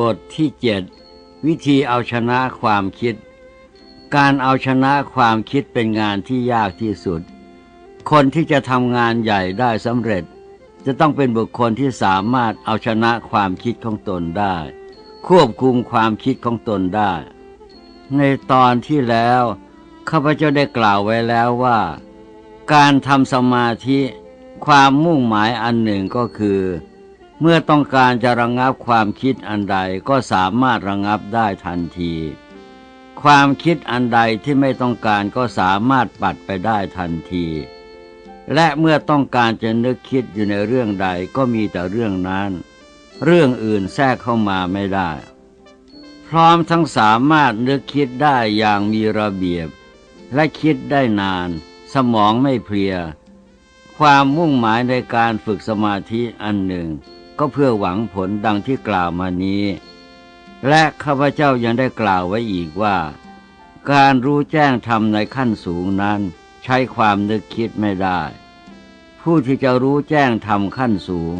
บทที่เจ็ดวิธีเอาชนะความคิด การเอาชนะความคิดเป็นงานที่ยากที่สุด คนที่จะทำงานใหญ่ได้สำเร็จ จะต้องเป็นบุคคลที่สามารถเอาชนะความคิดของตนได้ ควบคุมความคิดของตนได้ ในตอนที่แล้วข้าพเจ้าได้กล่าวไว้แล้วว่า การทำสมาธิ ความมุ่งหมายอันหนึ่งก็คือ เมื่อต้องการจะระงงับความคิดอันใดก็สามารถระงงับได้ทันที ความคิดอันใดที่ไม่ต้องการก็สามารถปัดไปได้ทันที และเมื่อต้องการจะนึกคิดอยู่ในเรื่องใดก็มีแต่เรื่องนั้น เรื่องอื่นแทรกเข้ามาไม่ได้ พร้อมทั้งสามารถนึกคิดได้อย่างมีระเบียบ และคิดได้นาน สมองไม่เพลีย ความมุ่งหมายในการฝึกสมาธิอันหนึ่ง ก็เพื่อหวังผลดังที่กล่าวมานี้ และข้าพเจ้ายังได้กล่าวไว้อีกว่า การรู้แจ้งธรรมในขั้นสูงนั้น ใช้ความนึกคิดไม่ได้ ผู้ที่จะรู้แจ้งธรรมขั้นสูง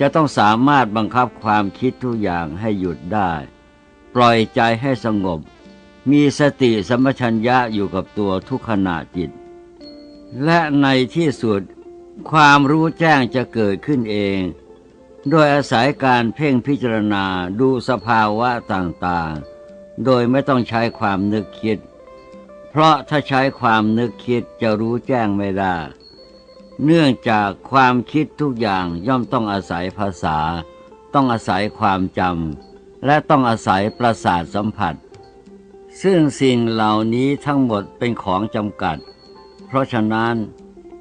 จะต้องสามารถบังคับความคิดทุกอย่างให้หยุดได้ ปล่อยใจให้สงบ มีสติสัมัชัญญะอยู่กับตัวทุกขณะจิต และในที่สุดความรู้แจ้งจะเกิดขึ้นเอง โดยอาศัยการเพ่งพิจารณาดูสภาวะต่างๆ โดยไม่ต้องใช้ความนึกคิด เพราะถ้าใช้ความนึกคิดจะรู้แจ้งไม่ได้ เนื่องจากความคิดทุกอย่างย่อมต้องอาศัยภาษา ต้องอาศัยความจำและต้องอาศัยประสาทสัมผัส ซึ่งสิ่งเหล่านี้ทั้งหมดเป็นของจำกัด เพราะฉะนั้น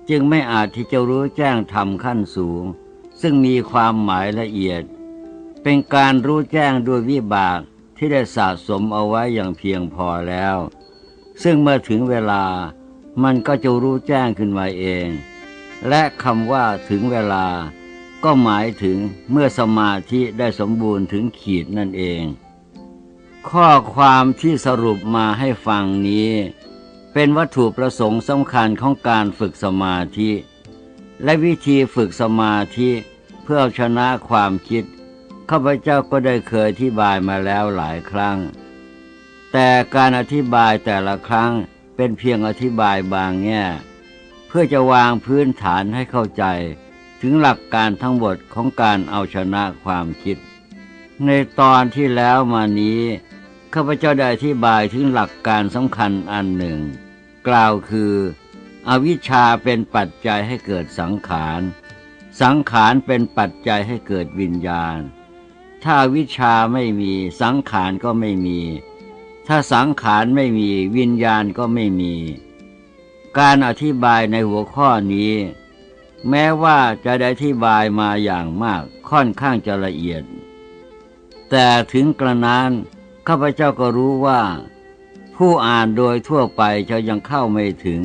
จึงไม่อาจที่จะรู้แจ้งธรรมขั้นสูง ซึ่งมีความหมายละเอียด เป็นการรู้แจ้งด้วยวิบากที่ได้สะสมเอาไว้อย่างเพียงพอแล้ว ซึ่งเมื่อถึงเวลามันก็จะรู้แจ้งขึ้นมาเอง และคำว่าถึงเวลา ก็หมายถึงเมื่อสมาธิได้สมบูรณ์ถึงขีดนั่นเอง ข้อความที่สรุปมาให้ฟังนี้ เป็นวัตถุประสงค์สำคัญของการฝึกสมาธิ และวิธีฝึกสมาธิเพื่อชนะความคิดข้าพเจ้าก็ได้เคยอธิบายมาแล้วหลายครั้ง แต่การอธิบายแต่ละครั้งเป็นเพียงอธิบายบางแง่เพื่อจะวางพื้นฐานให้เข้าใจ ถึงหลักการทั้งหมดของการเอาชนะความคิด ในตอนที่แล้วมานี้ข้าพเจ้าได้อธิบายถึงหลักการสำคัญอันหนึ่ง กล่าวคือ อวิชชาเป็นปัจจัยให้เกิดสังขาร สังขารเป็นปัจจัยให้เกิดวิญญาณ ถ้าวิชาไม่มีสังขารก็ไม่มี ถ้าสังขารไม่มีวิญญาณก็ไม่มี การอธิบายในหัวข้อนี้ แม้ว่าจะได้อธิบายมาอย่างมากค่อนข้างจะละเอียด แต่ถึงกระนั้นข้าพเจ้าก็รู้ว่า ผู้อ่านโดยทั่วไปจะยังเข้าไม่ถึง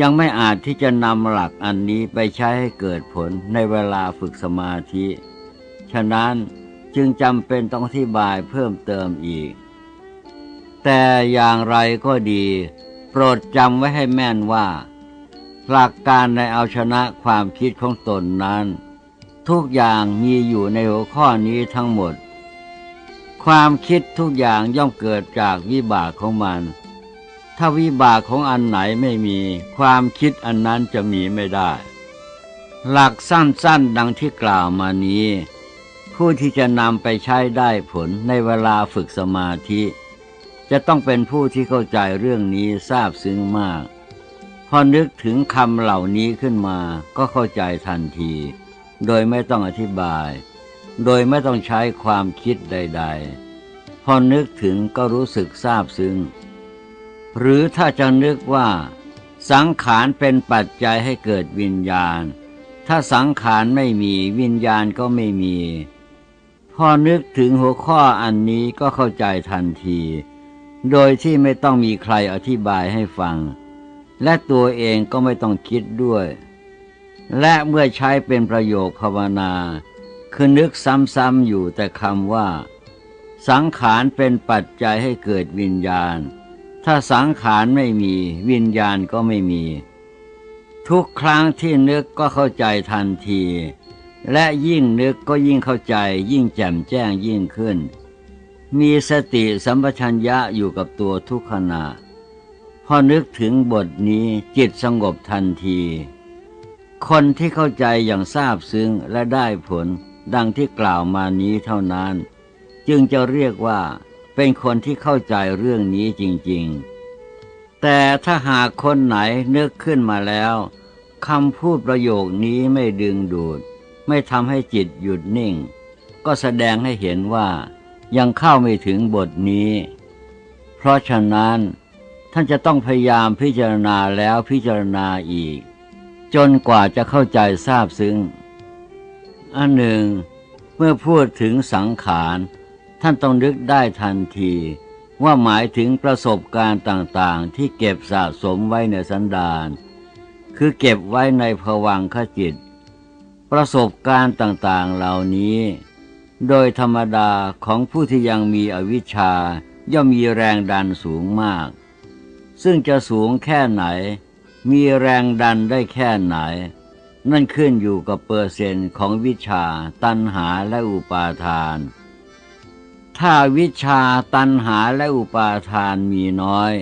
ยังไม่อาจที่จะนำหลักอันนี้ไปใช้ให้เกิดผลในเวลาฝึกสมาธิ ฉะนั้นจึงจำเป็นต้องอธิบายเพิ่มเติมอีก แต่อย่างไรก็ดี โปรดจำไว้ให้แม่นว่า หลักการในเอาชนะความคิดของตนนั้น ทุกอย่างมีอยู่ในหัวข้อนี้ทั้งหมด ความคิดทุกอย่างย่อมเกิดจากวิบากของมัน ถ้าวิบากของอันไหนไม่มี ความคิดอันนั้นจะมีไม่ได้ หลักสั้นๆดังที่กล่าวมานี้ ผู้ที่จะนำไปใช้ได้ผลในเวลาฝึกสมาธิ จะต้องเป็นผู้ที่เข้าใจเรื่องนี้ทราบซึ้งมาก พอนึกถึงคำเหล่านี้ขึ้นมาก็เข้าใจทันที โดยไม่ต้องอธิบาย โดยไม่ต้องใช้ความคิดใด ๆ พอนึกถึงก็รู้สึกทราบซึ้ง หรือถ้าจะนึกว่า สังขารเป็นปัจจัยให้เกิดวิญญาณ ถ้าสังขารไม่มีวิญญาณก็ไม่มี พอนึกถึงหัวข้ออันนี้ก็เข้าใจทันที โดยที่ไม่ต้องมีใครอธิบายให้ฟัง และตัวเองก็ไม่ต้องคิดด้วย และเมื่อใช้เป็นประโยคภาวนา คือนึกซ้ำๆอยู่แต่คำว่า สังขารเป็นปัจจัยให้เกิดวิญญาณ ถ้าสังขารไม่มี วิญญาณก็ไม่มี ทุกครั้งที่นึกก็เข้าใจทันที และยิ่งนึกก็ยิ่งเข้าใจ ยิ่งแจ่มแจ้งยิ่งขึ้น มีสติสัมปชัญญะอยู่กับตัวทุกขณะ พอนึกถึงบทนี้จิตสงบทันที คนที่เข้าใจอย่างทราบซึ้งและได้ผลดังที่กล่าวมานี้เท่านั้น จึงจะเรียกว่า เป็นคนที่เข้าใจเรื่องนี้จริงๆ แต่ถ้าหากคนไหนนึกขึ้นมาแล้วคำพูดประโยคนี้ไม่ดึงดูด ไม่ทำให้จิตหยุดนิ่ง ก็แสดงให้เห็นว่ายังเข้าไม่ถึงบทนี้ เพราะฉะนั้นท่านจะต้องพยายามพิจารณาแล้วพิจารณาอีก จนกว่าจะเข้าใจทราบซึ้ง อันหนึ่ง เมื่อพูดถึงสังขาร ท่านต้องนึกได้ทันที ว่าหมายถึงประสบการณ์ต่างๆ ที่เก็บสะสมไว้ในสันดาน คือเก็บไว้ในภวังคจิต ประสบการณ์ต่างๆเหล่านี้ โดยธรรมดาของผู้ที่ยังมีอวิชชาย่อมมีแรงดันสูงมาก ซึ่งจะสูงแค่ไหน มีแรงดันได้แค่ไหน นั่นขึ้นอยู่กับเปอร์เซ็นต์ของวิชา ตัณหาและอุปาทาน ถ้าวิชาตัณหาและอุปาทานมีน้อย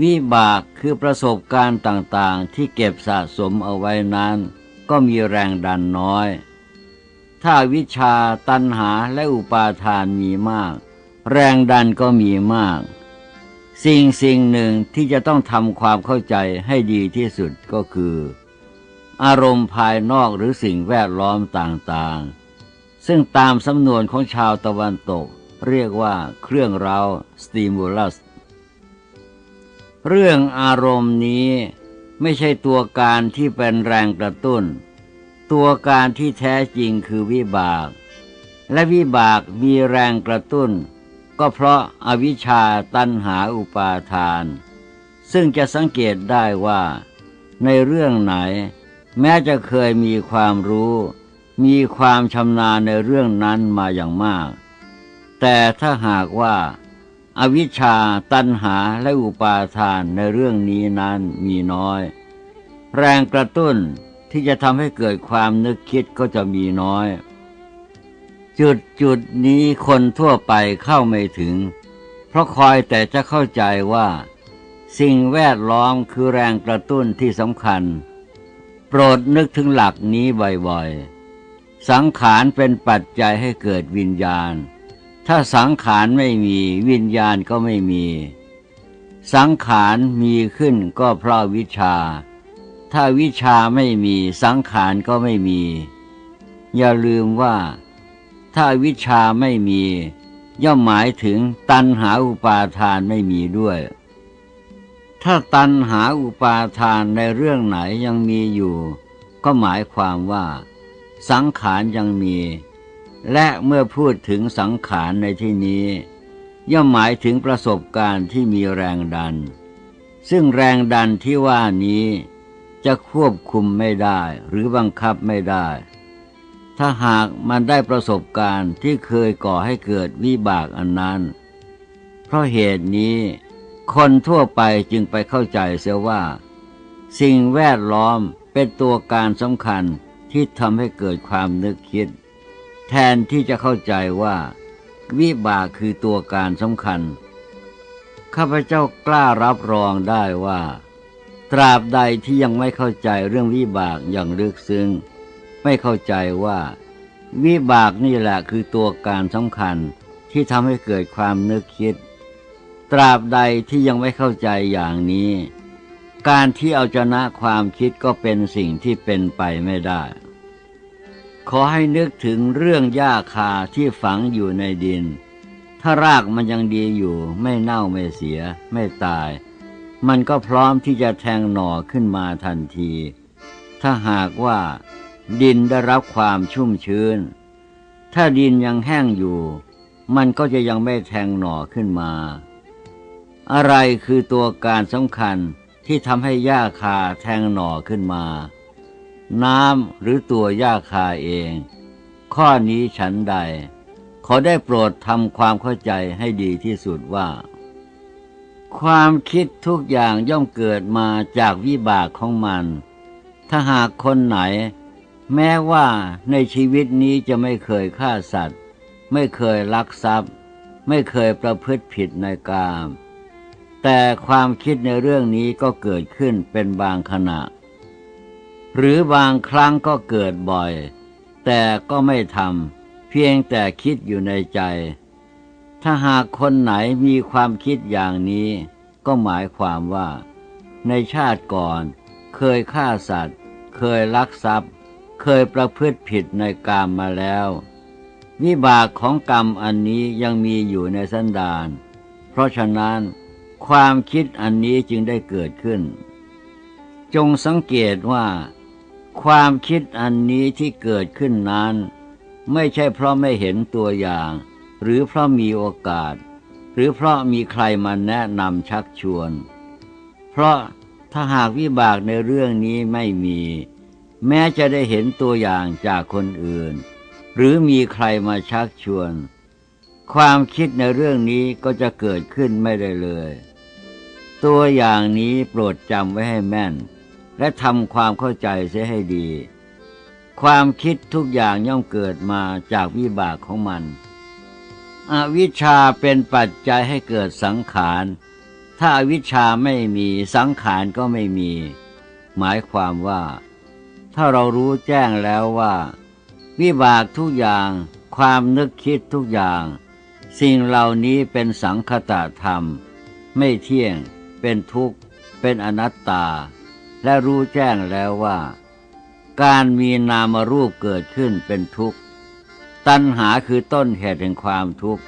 วิบากคือประสบการณ์ต่างๆ ที่เก็บสะสมเอาไว้นั้น ก็มีแรงดันน้อย ถ้าวิชาตัณหาและอุปาทานมีมาก แรงดันก็มีมาก สิ่งสิ่งหนึ่งที่จะต้องทำความเข้าใจให้ดีที่สุดก็คือ อารมณ์ภายนอกหรือสิ่งแวดล้อมต่างๆ ซึ่งตามสำนวนของชาวตะวันตก เรียกว่าเครื่องเรา stimulus เรื่องอารมณ์นี้ไม่ใช่ตัวการที่เป็นแรงกระตุ้น ตัวการที่แท้จริงคือวิบาก และวิบากมีแรงกระตุ้น ก็เพราะอาวิชชาตันหาอุปาทาน ซึ่งจะสังเกตได้ว่า ในเรื่องไหน แม้จะเคยมีความรู้ มีความชำนาญในเรื่องนั้นมาอย่างมาก แต่ถ้าหากว่าอวิชชาตันหาและอุปาทานในเรื่องนี้นั้นมีน้อย แรงกระตุ้นที่จะทำให้เกิดความนึกคิดก็จะมีน้อย จุดจุดนี้คนทั่วไปเข้าไม่ถึง เพราะคอยแต่จะเข้าใจว่า สิ่งแวดล้อมคือแรงกระตุ้นที่สำคัญ โปรดนึกถึงหลักนี้บ่อยๆ สังขารเป็นปัจจัยให้เกิดวิญญาณ ถ้าสังขารไม่มีวิญญาณก็ไม่มี สังขารมีขึ้นก็เพราะวิชา ถ้าวิชาไม่มีสังขารก็ไม่มี อย่าลืมว่า ถ้าวิชาไม่มี ย่อมหมายถึงตันหาอุปาทานไม่มีด้วย ถ้าตันหาอุปาทานในเรื่องไหนยังมีอยู่ ก็หมายความว่า สังขารยังมี และเมื่อพูดถึงสังขารในที่นี้ ย่อมหมายถึงประสบการณ์ที่มีแรงดัน ซึ่งแรงดันที่ว่านี้จะควบคุมไม่ได้หรือบังคับไม่ได้ ถ้าหากมันได้ประสบการณ์ที่เคยก่อให้เกิดวิบากอันนั้น เพราะเหตุนี้ คนทั่วไปจึงไปเข้าใจเสียว่า สิ่งแวดล้อมเป็นตัวการสำคัญ ที่ทำให้เกิดความนึกคิด แทนที่จะเข้าใจว่า วิบากคือตัวการสำคัญ ข้าพเจ้ากล้ารับรองได้ว่า ตราบใดที่ยังไม่เข้าใจเรื่องวิบากอย่างลึกซึ้งไม่เข้าใจว่า วิบากนี่แหละคือตัวการสำคัญที่ทำให้เกิดความนึกคิด ตราบใดที่ยังไม่เข้าใจอย่างนี้ การที่เอาชนะความคิดก็เป็นสิ่งที่เป็นไปไม่ได้ ขอให้นึกถึงเรื่องหญ้าคาที่ฝังอยู่ในดิน ถ้ารากมันยังดีอยู่ ไม่เน่าไม่เสีย ไม่ตาย มันก็พร้อมที่จะแทงหน่อขึ้นมาทันที ถ้าหากว่า ดินได้รับความชุ่มชื้น ถ้าดินยังแห้งอยู่ มันก็จะยังไม่แทงหน่อขึ้นมา อะไรคือตัวการสำคัญ ที่ทำให้หญ้าคาแทงหน่อขึ้นมา น้ำหรือตัวหญ้าคาเอง ข้อนี้ฉันใด ขอได้โปรดทำความเข้าใจให้ดีที่สุดว่า ความคิดทุกอย่างย่อมเกิดมาจากวิบากของมัน ถ้าหากคนไหน แม้ว่าในชีวิตนี้จะไม่เคยฆ่าสัตว์ ไม่เคยลักทรัพย์ ไม่เคยประพฤติผิดในกาม แต่ความคิดในเรื่องนี้ก็เกิดขึ้นเป็นบางขณะ หรือบางครั้งก็เกิดบ่อย แต่ก็ไม่ทำเพียงแต่คิดอยู่ในใจ ถ้าหากคนไหนมีความคิดอย่างนี้ ก็หมายความว่า ในชาติก่อน เคยฆ่าสัตว์ เคยลักทรัพย์ เคยประพฤติผิดในกามมาแล้ววิบากของกรรมอันนี้ยังมีอยู่ในสันดาน เพราะฉะนั้น ความคิดอันนี้จึงได้เกิดขึ้น จงสังเกตว่า ความคิดอันนี้ที่เกิดขึ้นนั้น ไม่ใช่เพราะไม่เห็นตัวอย่าง หรือเพราะมีโอกาส หรือเพราะมีใครมาแนะนำชักชวน เพราะถ้าหากวิบากในเรื่องนี้ไม่มี แม้จะได้เห็นตัวอย่างจากคนอื่น หรือมีใครมาชักชวนความคิดในเรื่องนี้ก็จะเกิดขึ้นไม่ได้เลย ตัวอย่างนี้โปรดจำไว้ให้แม่น และทำความเข้าใจเสียให้ดี ความคิดทุกอย่างย่อมเกิดมาจากวิบากของมัน อวิชชาเป็นปัจจัยให้เกิดสังขาร ถ้าอาวิชชาไม่มีสังขารก็ไม่มี หมายความว่า ถ้าเรารู้แจ้งแล้วว่า วิบากทุกอย่าง ความนึกคิดทุกอย่าง สิ่งเหล่านี้เป็นสังคตธรรมไม่เที่ยง เป็นทุกข์ เป็นอนัตตา และรู้แจ้งแล้วว่า การมีนามรูปเกิดขึ้นเป็นทุกข์ ตัณหาคือต้นเหตุแห่งความทุกข์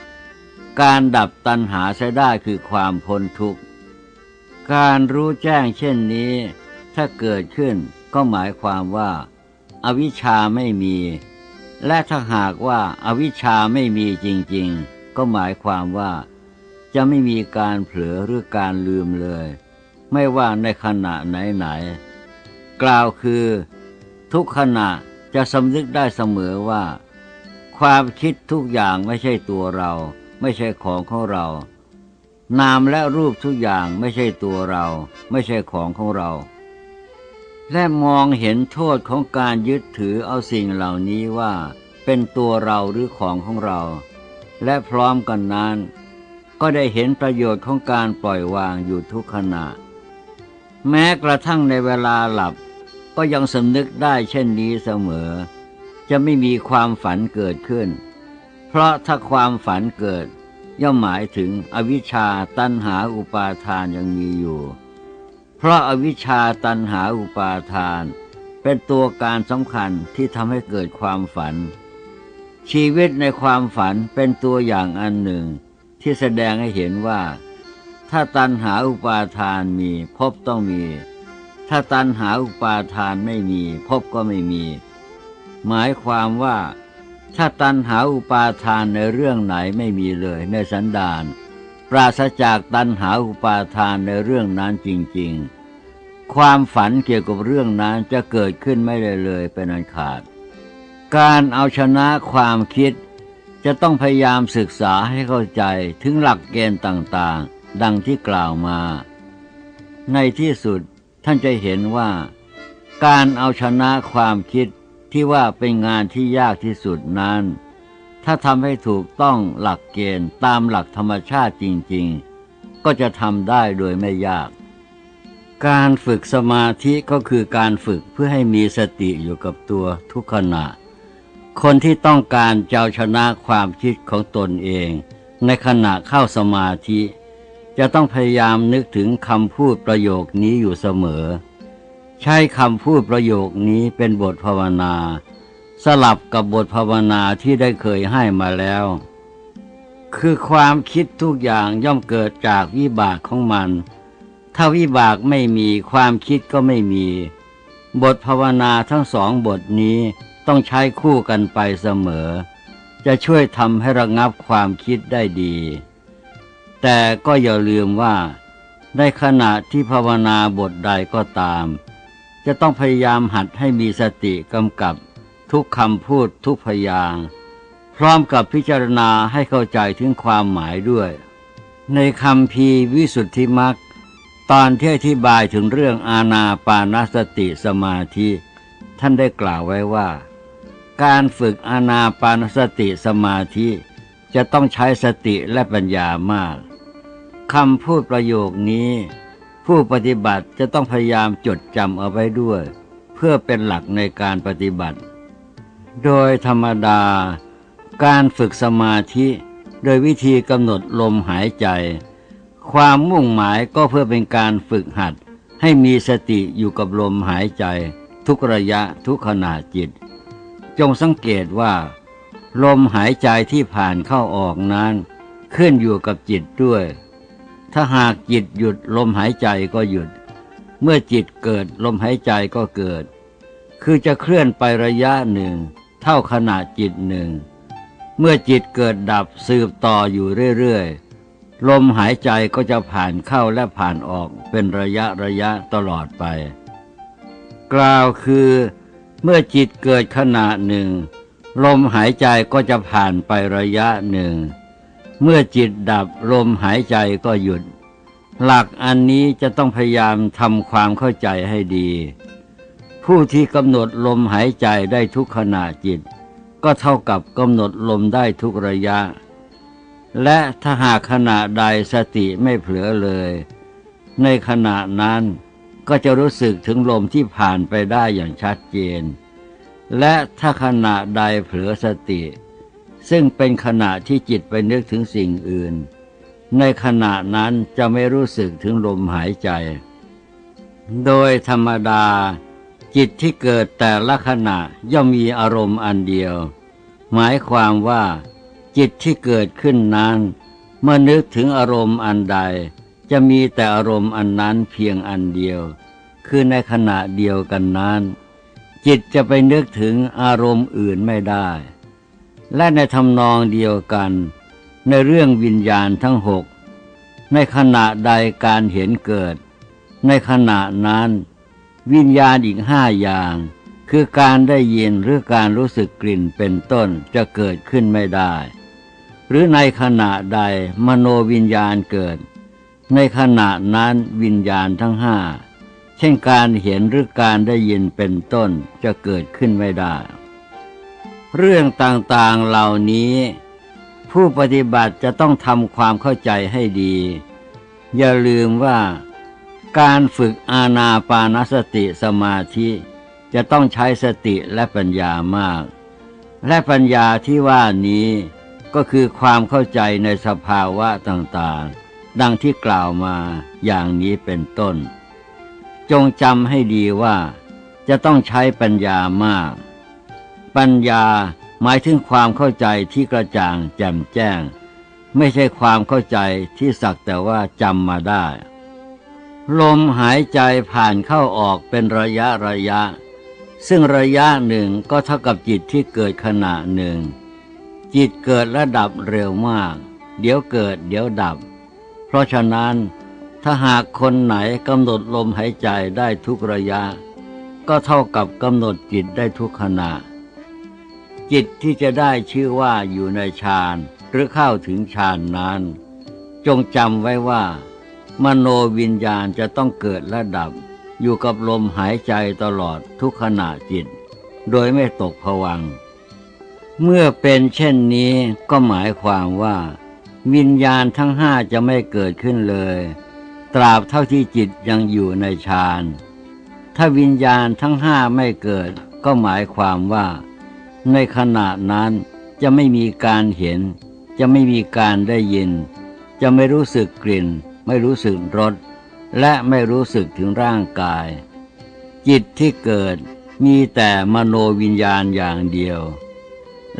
การดับตัณหาใช้ได้คือความพ้นทุกข์ การรู้แจ้งเช่นนี้ ถ้าเกิดขึ้นก็หมายความว่าอาวิชชาไม่มี และถ้าหากว่าอาวิชชาไม่มีจริง ๆ ก็หมายความว่า จะไม่มีการเผลอหรือการลืมเลย ไม่ว่าในขณะไหนๆกล่าวคือ ทุกขณะจะสำนึกได้เสมอว่า ความคิดทุกอย่างไม่ใช่ตัวเรา ไม่ใช่ของของเรา นามและรูปทุกอย่างไม่ใช่ตัวเรา ไม่ใช่ของของเรา และมองเห็นโทษของการยึดถือเอาสิ่งเหล่านี้ว่า เป็นตัวเราหรือของของเรา และพร้อมกันนั้น ก็ได้เห็นประโยชน์ของการปล่อยวางอยู่ทุกขณะ แม้กระทั่งในเวลาหลับก็ยังสำนึกได้เช่นนี้เสมอ จะไม่มีความฝันเกิดขึ้น เพราะถ้าความฝันเกิด ย่อมหมายถึงอวิชชาตันหาอุปาทานยังมีอยู่ เพราะอาวิชชาตันหาอุปาทาน เป็นตัวการสำคัญที่ทำให้เกิดความฝัน ชีวิตในความฝันเป็นตัวอย่างอันหนึ่ง ที่แสดงให้เห็นว่า ถ้าตันหาอุปาทานมีพบต้องมี ถ้าตันหาอุปาทานไม่มีพบก็ไม่มี หมายความว่า ถ้าตันหาอุปาทานในเรื่องไหนไม่มีเลยในสันดานปราศจากตันหาอุปาทานในเรื่องนั้นจริง ๆ ความฝันเกี่ยวกับเรื่องนั้นจะเกิดขึ้นไม่ได้เลยเป็นอันขาด การเอาชนะความคิด จะต้องพยายามศึกษาให้เข้าใจถึงหลักเกณฑ์ต่างๆ ดังที่กล่าวมา ในที่สุดท่านจะเห็นว่า การเอาชนะความคิดที่ว่าเป็นงานที่ยากที่สุดนั้น ถ้าทำให้ถูกต้องหลักเกณฑ์ตามหลักธรรมชาติจริง ๆ ก็จะทำได้โดยไม่ยาก การฝึกสมาธิก็คือการฝึกเพื่อให้มีสติอยู่กับตัวทุกขณะ คนที่ต้องการเจ้าชนะความคิดของตนเอง ในขณะเข้าสมาธิ จะต้องพยายามนึกถึงคำพูดประโยคนี้อยู่เสมอ ใช้คำพูดประโยคนี้เป็นบทภาวนา สลับกับบทภาวนาที่ได้เคยให้มาแล้ว คือความคิดทุกอย่างย่อมเกิดจากวิบากของมัน ถ้าวิบากไม่มีความคิดก็ไม่มี บทภาวนาทั้งสองบทนี้ ต้องใช้คู่กันไปเสมอ จะช่วยทำให้ระงับความคิดได้ดี แต่ก็อย่าลืมว่า ในขณะที่ภาวนาบทใดก็ตาม จะต้องพยายามหัดให้มีสติกำกับทุกคำพูดทุกพยางพร้อมกับพิจารณาให้เข้าใจถึงความหมายด้วย ในคำพีวิสุทธิมักตอนที่อธิบายถึงเรื่องอาณาปานสติสมาธิ ท่านได้กล่าวไว้ว่า การฝึกอานาปานสติสมาธิจะต้องใช้สติและปัญญามากคำพูดประโยคนี้ ผู้ปฏิบัติจะต้องพยายามจดจำเอาไว้ด้วย เพื่อเป็นหลักในการปฏิบัติ โดยธรรมดา การฝึกสมาธิโดยวิธีกำหนดลมหายใจ ความมุ่งหมายก็เพื่อเป็นการฝึกหัด ให้มีสติอยู่กับลมหายใจ ทุกระยะทุกขณะจิต จงสังเกตว่า ลมหายใจที่ผ่านเข้าออกนั้น ขึ้นอยู่กับจิตด้วย ถ้าหากจิตหยุดลมหายใจก็หยุด เมื่อจิตเกิดลมหายใจก็เกิด คือจะเคลื่อนไประยะหนึ่ง เท่าขณะจิตหนึ่ง เมื่อจิตเกิดดับสืบต่ออยู่เรื่อยๆ ลมหายใจก็จะผ่านเข้าและผ่านออกเป็นระยะระยะตลอดไป กล่าวคือ เมื่อจิตเกิดขณะหนึ่ง ลมหายใจก็จะผ่านไประยะหนึ่ง เมื่อจิตดับลมหายใจก็หยุด หลักอันนี้จะต้องพยายามทำความเข้าใจให้ดี ผู้ที่กำหนดลมหายใจได้ทุกขณะจิต ก็เท่ากับกำหนดลมได้ทุกระยะ และถ้าหากขณะใดสติไม่เผลอเลย ในขณะนั้น ก็จะรู้สึกถึงลมที่ผ่านไปได้อย่างชัดเจน และถ้าขณะใดเผลอสติ ซึ่งเป็นขณะที่จิตไปนึกถึงสิ่งอื่น ในขณะนั้นจะไม่รู้สึกถึงลมหายใจ โดยธรรมดา จิตที่เกิดแต่ละขณะย่อมมีอารมณ์อันเดียว หมายความว่า จิตที่เกิดขึ้นนั้น เมื่อนึกถึงอารมณ์อันใด จะมีแต่อารมณ์อันนั้นเพียงอันเดียว คือในขณะเดียวกันนั้น จิตจะไปนึกถึงอารมณ์อื่นไม่ได้ และในทำนองเดียวกัน ในเรื่องวิญญาณทั้งหกในขณะใดการเห็นเกิด ในขณะนั้น วิญญาณอีกห้าอย่าง คือการได้ยินหรือการรู้สึกกลิ่นเป็นต้นจะเกิดขึ้นไม่ได้ หรือในขณะใดมโนวิญญาณเกิด ในขณะนั้นวิญญาณทั้งห้าเช่นการเห็นหรือการได้ยินเป็นต้นจะเกิดขึ้นไม่ได้ เรื่องต่างๆเหล่านี้ ผู้ปฏิบัติจะต้องทำความเข้าใจให้ดี อย่าลืมว่า การฝึกอาณาปานสติสมาธิจะต้องใช้สติและปัญญามาก และปัญญาที่ว่านี้ก็คือความเข้าใจในสภาวะต่างๆ ดังที่กล่าวมาอย่างนี้เป็นต้น จงจำให้ดีว่าจะต้องใช้ปัญญามาก ปัญญาหมายถึงความเข้าใจที่กระจ่างแจ่มแจ้ง ไม่ใช่ความเข้าใจที่สักแต่ว่าจำมาได้ ลมหายใจผ่านเข้าออกเป็นระยะระยะ ซึ่งระยะหนึ่งก็เท่ากับจิตที่เกิดขณะหนึ่ง จิตเกิดและดับเร็วมาก เดี๋ยวเกิดเดี๋ยวดับ ราะฉะนั้นถ้าหากคนไหนกำหนดลมหายใจได้ทุกระยะ ก็เท่ากับกำหนดจิตได้ทุกขณะ จิตที่จะได้ชื่อว่าอยู่ในฌานหรือเข้าถึงฌานนั้น จงจำไว้ว่า มโนวิญญาณจะต้องเกิดและดับ อยู่กับลมหายใจตลอดทุกขณะจิต โดยไม่ตกผวัง เมื่อเป็นเช่นนี้ก็หมายความว่า วิญญาณทั้งห้าจะไม่เกิดขึ้นเลย ตราบเท่าที่จิตยังอยู่ในฌาน ถ้าวิญญาณทั้งห้าไม่เกิด ก็หมายความว่า ในขณะนั้นจะไม่มีการเห็น จะไม่มีการได้ยิน จะไม่รู้สึกกลิ่น ไม่รู้สึกรสและไม่รู้สึกถึงร่างกาย จิตที่เกิดมีแต่มโนวิญญาณอย่างเดียว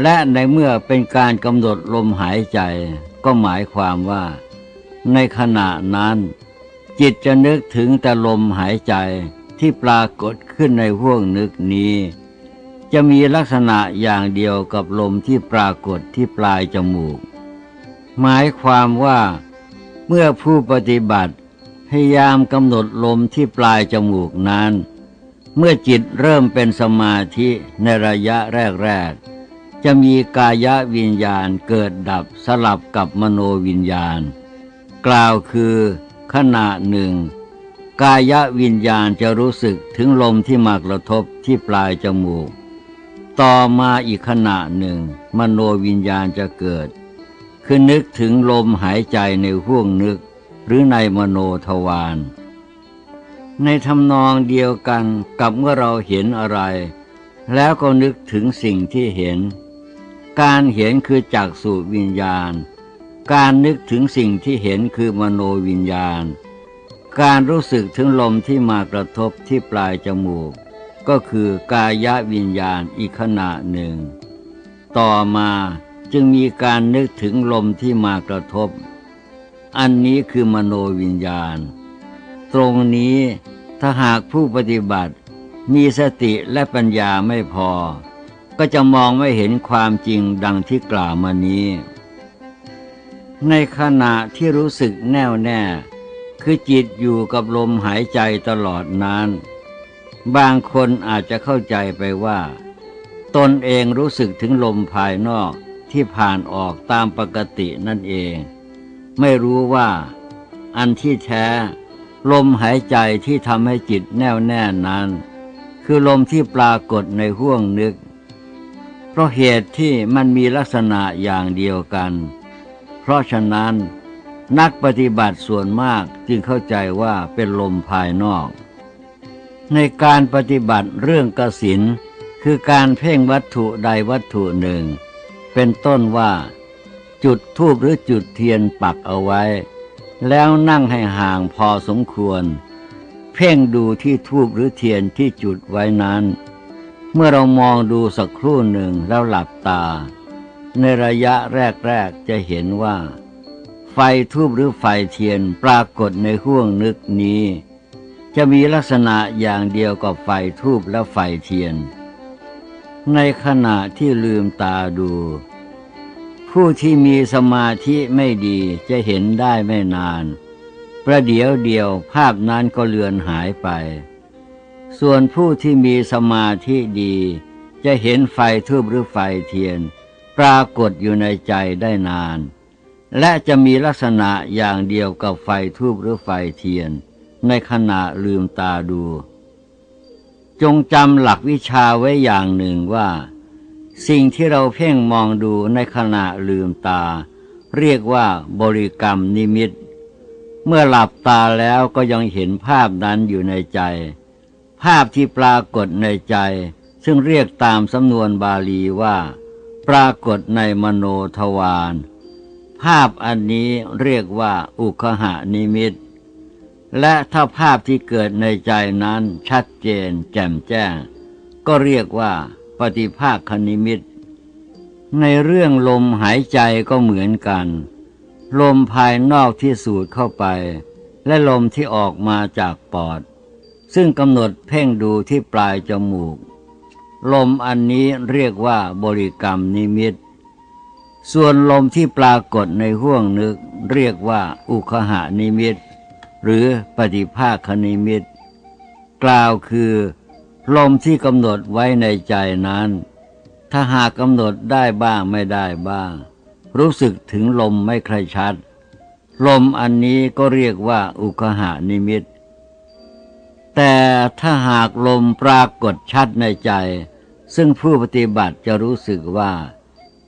และในเมื่อเป็นการกำหนดลมหายใจ ก็หมายความว่า ในขณะนั้น จิตจะนึกถึงแต่ลมหายใจที่ปรากฏขึ้นในห่วงนึกนี้ จะมีลักษณะอย่างเดียวกับลมที่ปรากฏที่ปลายจมูก หมายความว่า เมื่อผู้ปฏิบัติพยายามกำหนดลมที่ปลายจมูกนั้น เมื่อจิตเริ่มเป็นสมาธิในระยะแรกๆ จะมีกายวิญญาณเกิดดับสลับกับมโนวิญญาณ กล่าวคือขณะหนึ่ง กายวิญญาณจะรู้สึกถึงลมที่มากระทบที่ปลายจมูก ต่อมาอีกขณะหนึ่ง มโนวิญญาณจะเกิด คือนึกถึงลมหายใจในห่วงนึก หรือในมโนทวารในทำนองเดียวกันกับเมื่อเราเห็นอะไร แล้วก็นึกถึงสิ่งที่เห็น การเห็นคือจักสุวิญญาณ การนึกถึงสิ่งที่เห็นคือมโนวิญญาณ การรู้สึกถึงลมที่มากระทบที่ปลายจมูก ก็คือกายวิญญาณอีกขณะหนึ่ง ต่อมาจึงมีการนึกถึงลมที่มากระทบ อันนี้คือมโนวิญญาณ ตรงนี้ถ้าหากผู้ปฏิบัติมีสติและปัญญาไม่พอ ก็จะมองไม่เห็นความจริงดังที่กล่าวมานี้ ในขณะที่รู้สึกแน่วแน่ คือจิตอยู่กับลมหายใจตลอดนั้นบางคนอาจจะเข้าใจไปว่า ตนเองรู้สึกถึงลมภายนอกที่ผ่านออกตามปกตินั่นเอง ไม่รู้ว่า อันที่แท้ ลมหายใจที่ทำให้จิตแน่วแน่นั้น คือลมที่ปรากฏในห้วงนึก เพราะเหตุที่มันมีลักษณะอย่างเดียวกัน เพราะฉะนั้นนักปฏิบัติส่วนมากจึงเข้าใจว่าเป็นลมภายนอก ในการปฏิบัติเรื่องกสินคือการเพ่งวัตถุใดวัตถุหนึ่ง เป็นต้นว่า จุดทูบหรือจุดเทียนปักเอาไว้ แล้วนั่งให้ห่างพอสมควร เพ่งดูที่ทูบหรือเทียนที่จุดไว้นั้น เมื่อเรามองดูสักครู่หนึ่งแล้วหลับตา ในระยะแรกๆจะเห็นว่า ไฟทูบหรือไฟเทียนปรากฏในห้วงนึกนี้ จะมีลักษณะอย่างเดียวกับไฟทูบและไฟเทียน ในขณะที่ลืมตาดู ผู้ที่มีสมาธิไม่ดีจะเห็นได้ไม่นาน ประเดี๋ยวเดียวภาพนั้นก็เลือนหายไป ส่วนผู้ที่มีสมาธิดี จะเห็นไฟทูบหรือไฟเทียน ปรากฏอยู่ในใจได้นาน และจะมีลักษณะอย่างเดียวกับไฟทูบหรือไฟเทียน ในขณะลืมตาดู จงจำหลักวิชาไว้อย่างหนึ่งว่า สิ่งที่เราเพ่งมองดูในขณะลืมตา เรียกว่าบริกรรมนิมิต เมื่อหลับตาแล้วก็ยังเห็นภาพนั้นอยู่ในใจ ภาพที่ปรากฏในใจ ซึ่งเรียกตามสำนวนบาลีว่า ปรากฏในมโนทวารภาพอันนี้เรียกว่าอุคหานิมิต และถ้าภาพที่เกิดในใจนั้นชัดเจนแจ่มแจ้ง ก็เรียกว่าปฏิภาคคณิมิต ในเรื่องลมหายใจก็เหมือนกัน ลมภายนอกที่สูดเข้าไป และลมที่ออกมาจากปอด ซึ่งกำหนดเพ่งดูที่ปลายจมูก ลมอันนี้เรียกว่าบริกรรมนิมิต ส่วนลมที่ปรากฏในห้วงนึกเรียกว่าอุคหานิมิต หรือปฏิภาคนิมิต กล่าวคือ ลมที่กำหนดไว้ในใจนั้น ถ้าหากกำหนดได้บ้างไม่ได้บ้าง รู้สึกถึงลมไม่ใครชัด ลมอันนี้ก็เรียกว่าอุคหานิมิต แต่ถ้าหากลมปรากฏชัดในใจ ซึ่งผู้ปฏิบัติจะรู้สึกว่า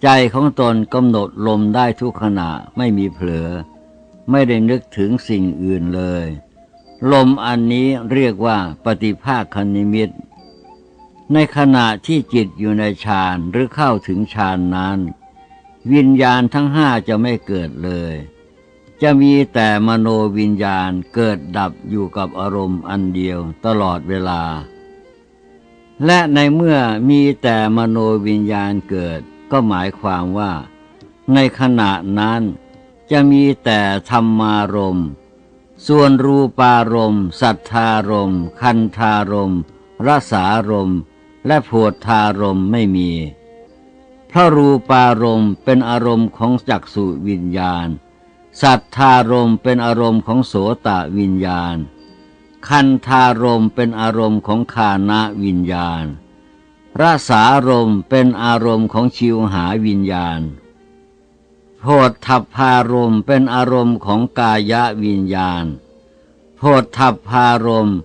ใจของตนกำหนดลมได้ทุกขณะไม่มีเผลอ ไม่ได้นึกถึงสิ่งอื่นเลย ลมอันนี้เรียกว่าปฏิภาคคณิมิต ในขณะที่จิตอยู่ในฌานหรือเข้าถึงฌานนั้น วิญญาณทั้งห้าจะไม่เกิดเลย จะมีแต่มโนวิญญาณเกิดดับอยู่กับอารมณ์อันเดียวตลอดเวลา และในเมื่อมีแต่มโนวิญญาณเกิดก็หมายความว่า ในขณะนั้นจะมีแต่ธรรมารมส่วนรูปารมณ์สัทธารมณ์ คันธารมณ์รสารมณ์และโพธารมไม่มีเพราะรูปารมณ์เป็นอารมณ์ของจักสุวิญญาณ สัทธารมเป็นอารมณ์ของโสตวิญญาณ คันธารมเป็นอารมณ์ของคานะวิญญาณรสารมเป็นอารมณ์ของชิวหาวิญญาณโพธพารมเป็นอารมณ์ของกายวิญญาณโพธัพารมณ์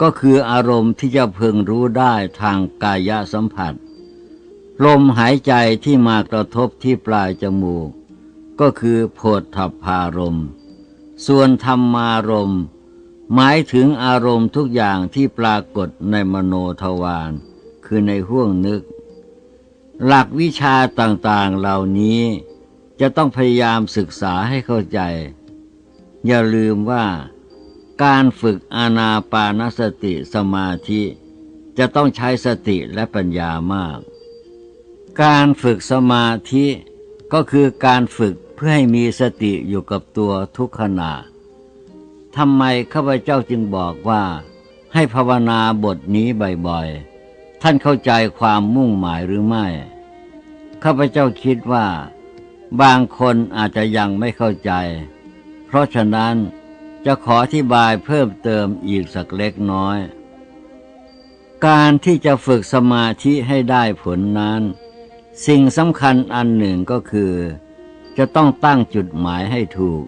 ก็คืออารมณ์ที่จะพึงรู้ได้ทางกายสัมผัส ลมหายใจที่มากระทบที่ปลายจมูก ก็คือโพธพารมส่วนธรรมารมหมายถึงอารมณ์ทุกอย่างที่ปรากฏในมโนทวารคือในห้วงนึก หลักวิชาต่างๆเหล่านี้จะต้องพยายามศึกษาให้เข้าใจ อย่าลืมว่าการฝึกอานาปานสติสมาธิ จะต้องใช้สติและปัญญามาก การฝึกสมาธิก็คือการฝึก เพื่อให้มีสติอยู่กับตัวทุกขณะทำไมข้าพเจ้าจึงบอกว่า ให้ภาวนาบทนี้บ่อยๆ ท่านเข้าใจความมุ่งหมายหรือไม่ ข้าพเจ้าคิดว่า บางคนอาจจะยังไม่เข้าใจ เพราะฉะนั้นจะขออธิบายเพิ่มเติมอีกสักเล็กน้อย การที่จะฝึกสมาธิให้ได้ผลนั้น สิ่งสำคัญอันหนึ่งก็คือ จะต้องตั้งจุดหมายให้ถูก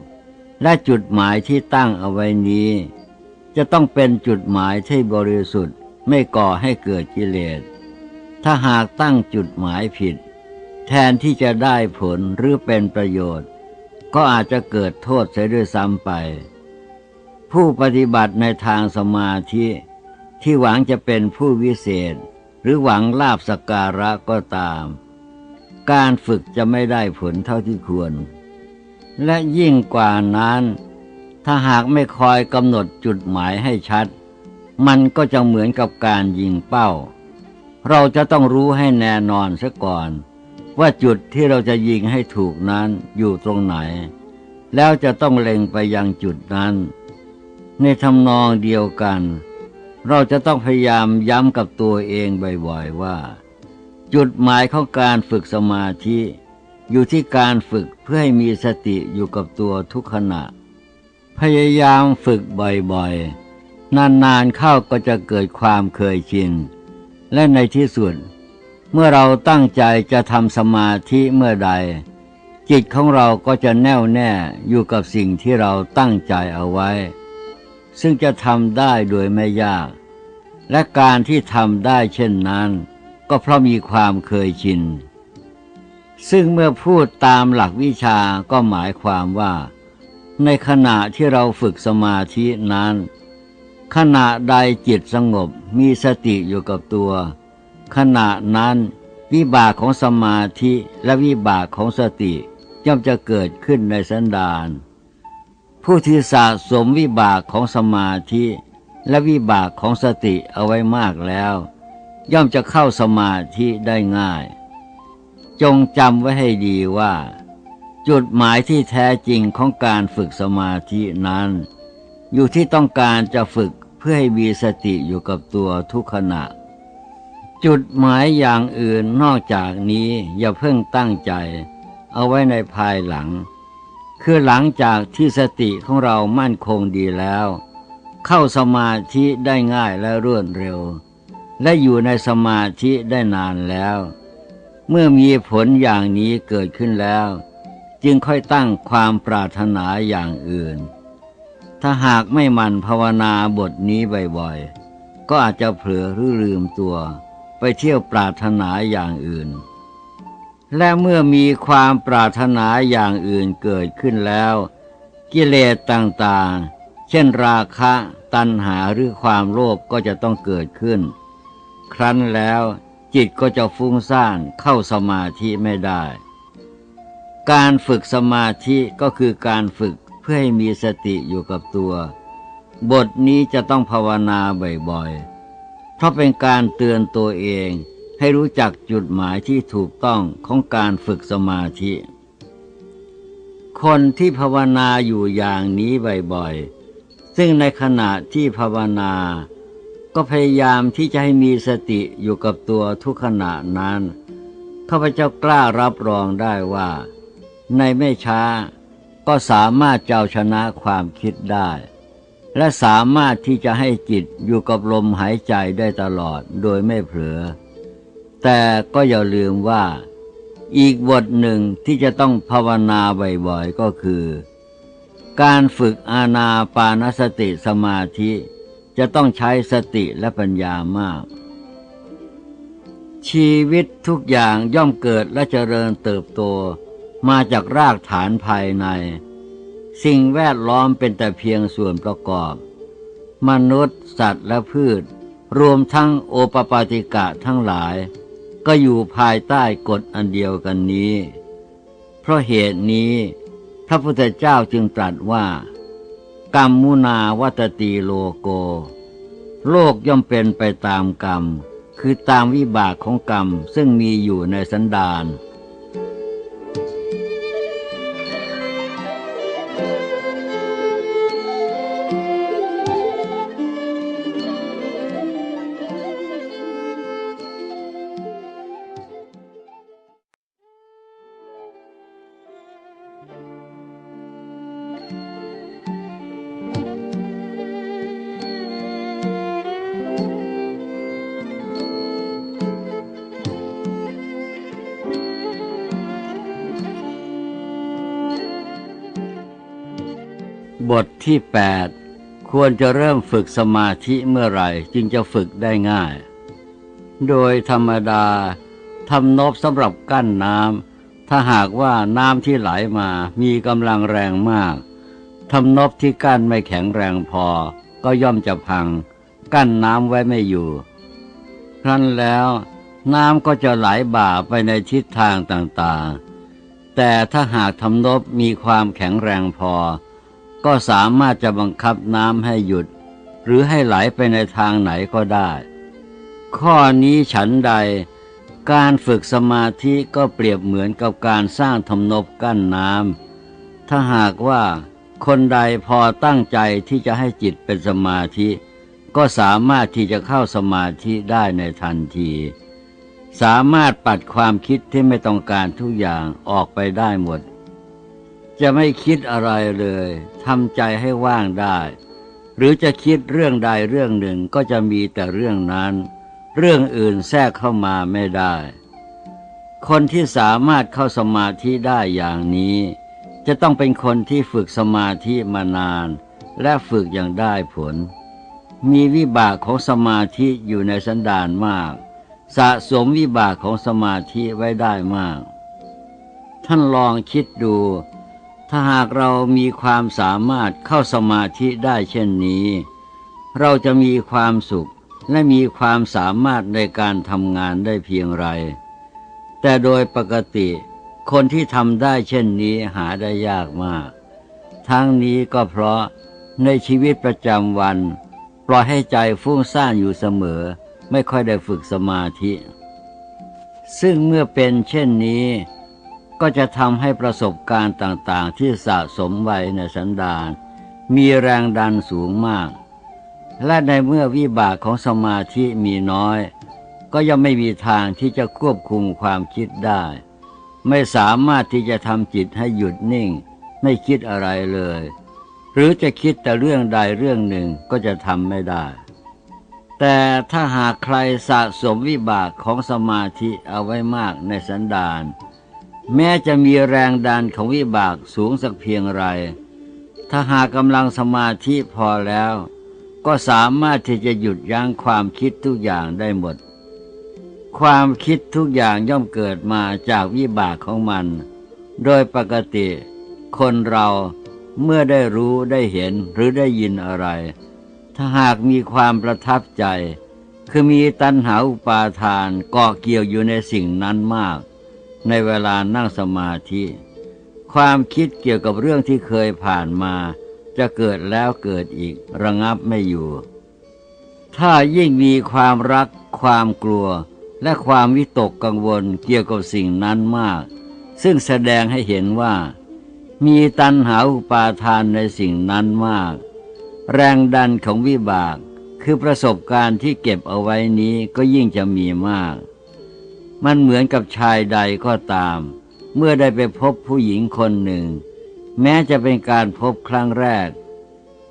และจุดหมายที่ตั้งเอาไว้นี้ จะต้องเป็นจุดหมายที่บริสุทธิ์ไม่ก่อให้เกิดกิเลส ถ้าหากตั้งจุดหมายผิด แทนที่จะได้ผลหรือเป็นประโยชน์ ก็อาจจะเกิดโทษเสียด้วยซ้ำไป ผู้ปฏิบัติในทางสมาธิที่หวังจะเป็นผู้วิเศษ หรือหวังลาบสการะก็ตาม การฝึกจะไม่ได้ผลเท่าที่ควร และยิ่งกว่านั้น ถ้าหากไม่คอยกำหนดจุดหมายให้ชัด มันก็จะเหมือนกับการยิงเป้า เราจะต้องรู้ให้แน่นอนซะก่อน ว่าจุดที่เราจะยิงให้ถูกนั้นอยู่ตรงไหน แล้วจะต้องเล็งไปยังจุดนั้น ในทำนองเดียวกัน เราจะต้องพยายามย้ำกับตัวเองบ่อยๆว่า จุดหมายของการฝึกสมาธิ อยู่ที่การฝึกเพื่อให้มีสติอยู่กับตัวทุกขณะ พยายามฝึกบ่อยๆ นานๆเข้าก็จะเกิดความเคยชิน และในที่สุด เมื่อเราตั้งใจจะทำสมาธิเมื่อใด จิตของเราก็จะแน่วแน่อยู่กับสิ่งที่เราตั้งใจเอาไว้ ซึ่งจะทำได้โดยไม่ยาก และการที่ทำได้เช่นนั้น ก็เพราะมีความเคยชิน ซึ่งเมื่อพูดตามหลักวิชาก็หมายความว่า ในขณะที่เราฝึกสมาธินั้น ขณะใดจิตสงบมีสติอยู่กับตัว ขณะนั้นวิบากของสมาธิและวิบากของสติย่อมจะเกิดขึ้นในสันดาน ผู้ที่สะสมวิบากของสมาธิ และวิบากของสติเอาไว้มากแล้ว ย่อมจะเข้าสมาธิได้ง่าย จงจำไว้ให้ดีว่า จุดหมายที่แท้จริงของการฝึกสมาธินั้น อยู่ที่ต้องการจะฝึกเพื่อให้มีสติอยู่กับตัวทุกขณะ จุดหมายอย่างอื่นนอกจากนี้อย่าเพิ่งตั้งใจ เอาไว้ในภายหลัง คือหลังจากที่สติของเรามั่นคงดีแล้ว เข้าสมาธิได้ง่ายและรวดเร็ว และอยู่ในสมาธิได้นานแล้ว เมื่อมีผลอย่างนี้เกิดขึ้นแล้ว จึงค่อยตั้งความปรารถนาอย่างอื่น ถ้าหากไม่มันภาวนาบทนี้บ่อยๆ ก็อาจจะเผลอหรือลืมตัว ไปเที่ยวปรารถนาอย่างอื่น และเมื่อมีความปรารถนาอย่างอื่นเกิดขึ้นแล้ว กิเลสต่างๆ เช่นราคะตัณหาหรือความโลภกก็จะต้องเกิดขึ้น ครั้นแล้วจิตก็จะฟุ้งซ่านเข้าสมาธิไม่ได้ การฝึกสมาธิก็คือการฝึกเพื่อให้มีสติอยู่กับตัว บทนี้จะต้องภาวนาบ่อยๆ เพราะเป็นการเตือนตัวเองให้รู้จักจุดหมายที่ถูกต้องของการฝึกสมาธิ คนที่ภาวนาอยู่อย่างนี้บ่อยๆ ซึ่งในขณะที่ภาวนา ก็พยายามที่จะให้มีสติอยู่กับตัวทุกขณะนั้นข้าพเจ้ากล้ารับรองได้ว่า ในไม่ช้าก็สามารถเจ้าชนะความคิดได้ และสามารถที่จะให้จิตอยู่กับลมหายใจได้ตลอดโดยไม่เผลอ แต่ก็อย่าลืมว่า อีกบทหนึ่งที่จะต้องภาวนาบ่อยๆก็คือ การฝึกอาณาปานสติสมาธิ จะต้องใช้สติและปัญญามาก ชีวิตทุกอย่างย่อมเกิดและเจริญเติบโตมาจากรากฐานภายใน สิ่งแวดล้อมเป็นแต่เพียงส่วนประกอบ มนุษย์ สัตว์และพืช รวมทั้งโอปปาติกะทั้งหลาย ก็อยู่ภายใต้กฎอันเดียวกันนี้ เพราะเหตุนี้ พระพุทธเจ้าจึงตรัสว่า กรรมมุนาวัตตีโลโก โลกย่อมเป็นไปตามกรรม คือตามวิบากของกรรมซึ่งมีอยู่ในสันดาน ที่ 8 ควรจะเริ่มฝึกสมาธิเมื่อไหร่จึงจะฝึกได้ง่าย โดยธรรมดาทำนบสำหรับกั้นน้ำถ้าหากว่าน้ำที่ไหลมามีกำลังแรงมากทำนบที่กั้นไม่แข็งแรงพอ ก็ย่อมจะพัง กั้นน้ำไว้ไม่อยู่ ครั้นแล้วน้ำก็จะไหลบ่าไปในทิศทางต่างๆ แต่ถ้าหากทำนบมีความแข็งแรงพอ ก็สามารถจะบังคับน้ำให้หยุด หรือให้ไหลไปในทางไหนก็ได้ ข้อนี้ฉันใด การฝึกสมาธิก็เปรียบเหมือนกับการสร้างทำนบกั้นน้ำถ้าหากว่าคนใดพอตั้งใจที่จะให้จิตเป็นสมาธิ ก็สามารถที่จะเข้าสมาธิได้ในทันที สามารถปัดความคิดที่ไม่ต้องการทุกอย่างออกไปได้หมด จะไม่คิดอะไรเลยทำใจให้ว่างได้ หรือจะคิดเรื่องใดเรื่องหนึ่งก็จะมีแต่เรื่องนั้น เรื่องอื่นแทรกเข้ามาไม่ได้ คนที่สามารถเข้าสมาธิได้อย่างนี้ จะต้องเป็นคนที่ฝึกสมาธิมานาน และฝึกอย่างได้ผล มีวิบากของสมาธิอยู่ในสันดานมาก สะสมวิบากของสมาธิไว้ได้มาก ท่านลองคิดดู ถ้าหากเรามีความสามารถเข้าสมาธิได้เช่นนี้ เราจะมีความสุขและมีความสามารถในการทำงานได้เพียงไร แต่โดยปกติคนที่ทำได้เช่นนี้หาได้ยากมาก ทั้งนี้ก็เพราะในชีวิตประจำวัน ปล่อยให้ใจฟุ้งซ่านอยู่เสมอ ไม่ค่อยได้ฝึกสมาธิ ซึ่งเมื่อเป็นเช่นนี้ ก็จะทำให้ประสบการณ์ต่างๆ ที่สะสมไว้ในสันดานมีแรงดันสูงมาก และในเมื่อวิบากของสมาธิมีน้อย ก็ยังไม่มีทางที่จะควบคุมความคิดได้ ไม่สามารถที่จะทำจิตให้หยุดนิ่ง ไม่คิดอะไรเลย หรือจะคิดแต่เรื่องใดเรื่องหนึ่งก็จะทำไม่ได้ แต่ถ้าหากใครสะสมวิบากของสมาธิเอาไว้มากในสันดาน แม้จะมีแรงดันของวิบากสูงสักเพียงไร ถ้าหากกำลังสมาธิพอแล้ว ก็สามารถที่จะหยุดยั้งความคิดทุกอย่างได้หมด ความคิดทุกอย่างย่อมเกิดมาจากวิบากของมัน โดยปกติ คนเราเมื่อได้รู้ได้เห็นหรือได้ยินอะไร ถ้าหากมีความประทับใจ คือมีตัณหาอุปาทานเกาะเกี่ยวอยู่ในสิ่งนั้นมาก ในเวลานั่งสมาธิ ความคิดเกี่ยวกับเรื่องที่เคยผ่านมา จะเกิดแล้วเกิดอีกระงับไม่อยู่ ถ้ายิ่งมีความรัก ความกลัว และความวิตกกังวลเกี่ยวกับสิ่งนั้นมาก ซึ่งแสดงให้เห็นว่า มีตัณหาอุปาทานในสิ่งนั้นมาก แรงดันของวิบากคือประสบการณ์ที่เก็บเอาไว้นี้ก็ยิ่งจะมีมาก มันเหมือนกับชายใดก็ตาม เมื่อได้ไปพบผู้หญิงคนหนึ่ง แม้จะเป็นการพบครั้งแรก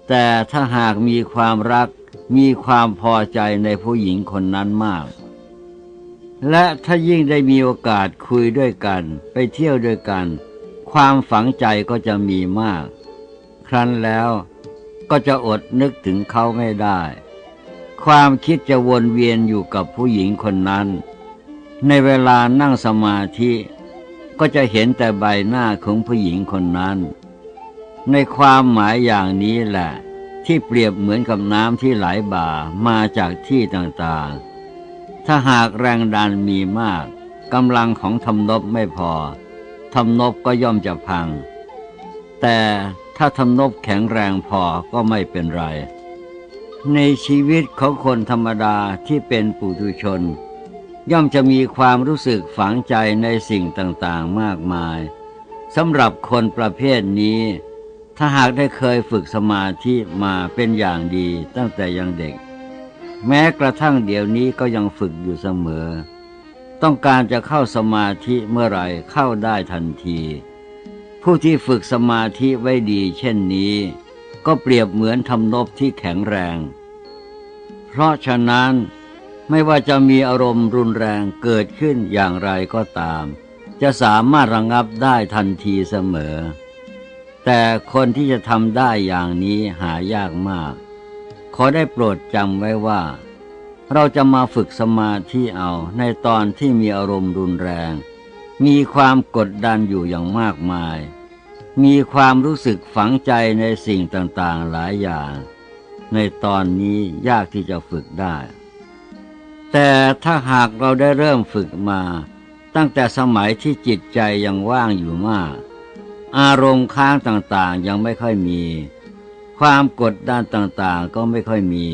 แต่ถ้าหากมีความรักมีความพอใจในผู้หญิงคนนั้นมาก และถ้ายิ่งได้มีโอกาสคุยด้วยกัน ไปเที่ยวด้วยกัน ความฝังใจก็จะมีมาก ครั้นแล้วก็จะอดนึกถึงเขาไม่ได้ ความคิดจะวนเวียนอยู่กับผู้หญิงคนนั้น ในเวลานั่งสมาธิก็จะเห็นแต่ใบหน้าของผู้หญิงคนนั้น ในความหมายอย่างนี้แหละ ที่เปรียบเหมือนกับน้ำที่ไหลบ่ามาจากที่ต่างๆ ถ้าหากแรงดันมีมากกำลังของทำนบไม่พอทำนบก็ย่อมจะพัง แต่ถ้าทำนบแข็งแรงพอก็ไม่เป็นไร ในชีวิตของคนธรรมดาที่เป็นปุถุชน ย่อมจะมีความรู้สึกฝังใจในสิ่งต่างๆมากมายสำหรับคนประเภทนี้ ถ้าหากได้เคยฝึกสมาธิมาเป็นอย่างดีตั้งแต่ยังเด็ก แม้กระทั่งเดี๋ยวนี้ก็ยังฝึกอยู่เสมอ ต้องการจะเข้าสมาธิเมื่อไรเข้าได้ทันที ผู้ที่ฝึกสมาธิไว้ดีเช่นนี้ ก็เปรียบเหมือนทำนบที่แข็งแรง เพราะฉะนั้น ไม่ว่าจะมีอารมณ์รุนแรงเกิดขึ้นอย่างไรก็ตาม จะสามารถระงงับได้ทันทีเสมอ แต่คนที่จะทำได้อย่างนี้หายากมาก ขอได้โปรดจำไว้ว่า เราจะมาฝึกสมาธิเอาในตอนที่มีอารมณ์รุนแรง มีความกดดันอยู่อย่างมากมาย มีความรู้สึกฝังใจในสิ่งต่างๆหลายอย่าง ในตอนนี้ยากที่จะฝึกได้ แต่ถ้าหากเราได้เริ่มฝึกมา ตั้งแต่สมัยที่จิตใจยังว่างอยู่มาก อารมณ์ค้างต่างๆยังไม่ค่อยมี ความกดดันต่างๆก็ไม่ค่อยมี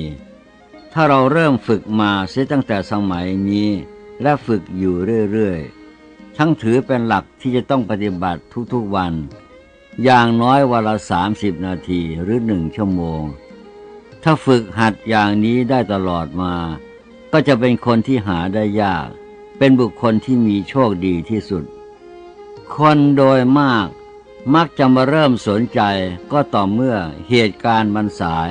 ถ้าเราเริ่มฝึกมาเสียตั้งแต่สมัยนี้ และฝึกอยู่เรื่อยๆ ทั้งถือเป็นหลักที่จะต้องปฏิบัติทุกๆวัน อย่างน้อยวันละสามสิบนาทีหรือหนึ่งชั่วโมง ถ้าฝึกหัดอย่างนี้ได้ตลอดมา ก็จะเป็นคนที่หาได้ยาก เป็นบุคคลที่มีโชคดีที่สุด คนโดยมากมักจะมาเริ่มสนใจก็ต่อเมื่อเหตุการณ์มันสาย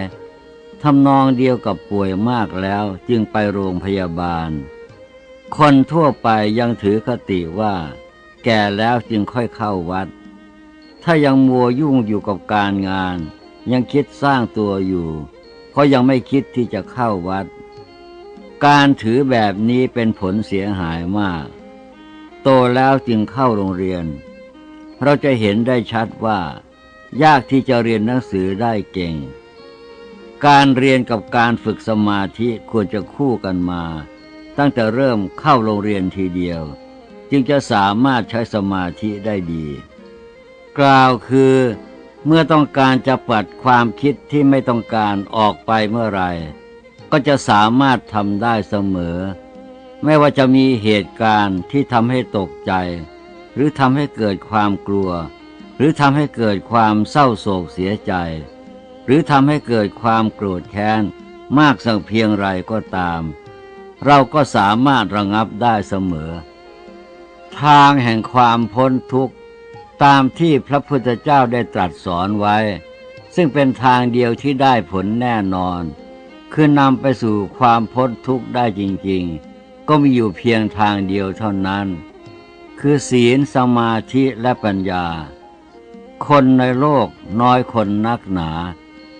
ทำนองเดียวกับป่วยมากแล้วจึงไปโรงพยาบาล คนทั่วไปยังถือคติว่า แก่แล้วจึงค่อยเข้าวัด ถ้ายังมัวยุ่งอยู่กับการงาน ยังคิดสร้างตัวอยู่ ก็ยังไม่คิดที่จะเข้าวัด การถือแบบนี้เป็นผลเสียหายมาก โตแล้วจึงเข้าโรงเรียน เราจะเห็นได้ชัดว่า ยากที่จะเรียนหนังสือได้เก่ง การเรียนกับการฝึกสมาธิควรจะคู่กันมา ตั้งแต่เริ่มเข้าโรงเรียนทีเดียว จึงจะสามารถใช้สมาธิได้ดี กล่าวคือเมื่อต้องการจะปัดความคิดที่ไม่ต้องการออกไปเมื่อไหร่ ก็จะสามารถทำได้เสมอ ไม่ว่าจะมีเหตุการณ์ที่ทำให้ตกใจ หรือทำให้เกิดความกลัว หรือทำให้เกิดความเศร้าโศกเสียใจ หรือทำให้เกิดความโกรธแค้นมากสักเพียงไรก็ตาม เราก็สามารถระงับได้เสมอ ทางแห่งความพ้นทุกข์ตามที่พระพุทธเจ้าได้ตรัสสอนไว้ ซึ่งเป็นทางเดียวที่ได้ผลแน่นอน คือนำไปสู่ความพ้นทุกข์ได้จริงๆ ก็มีอยู่เพียงทางเดียวเท่านั้น คือศีลสมาธิและปัญญา คนในโลกน้อยคนนักหนา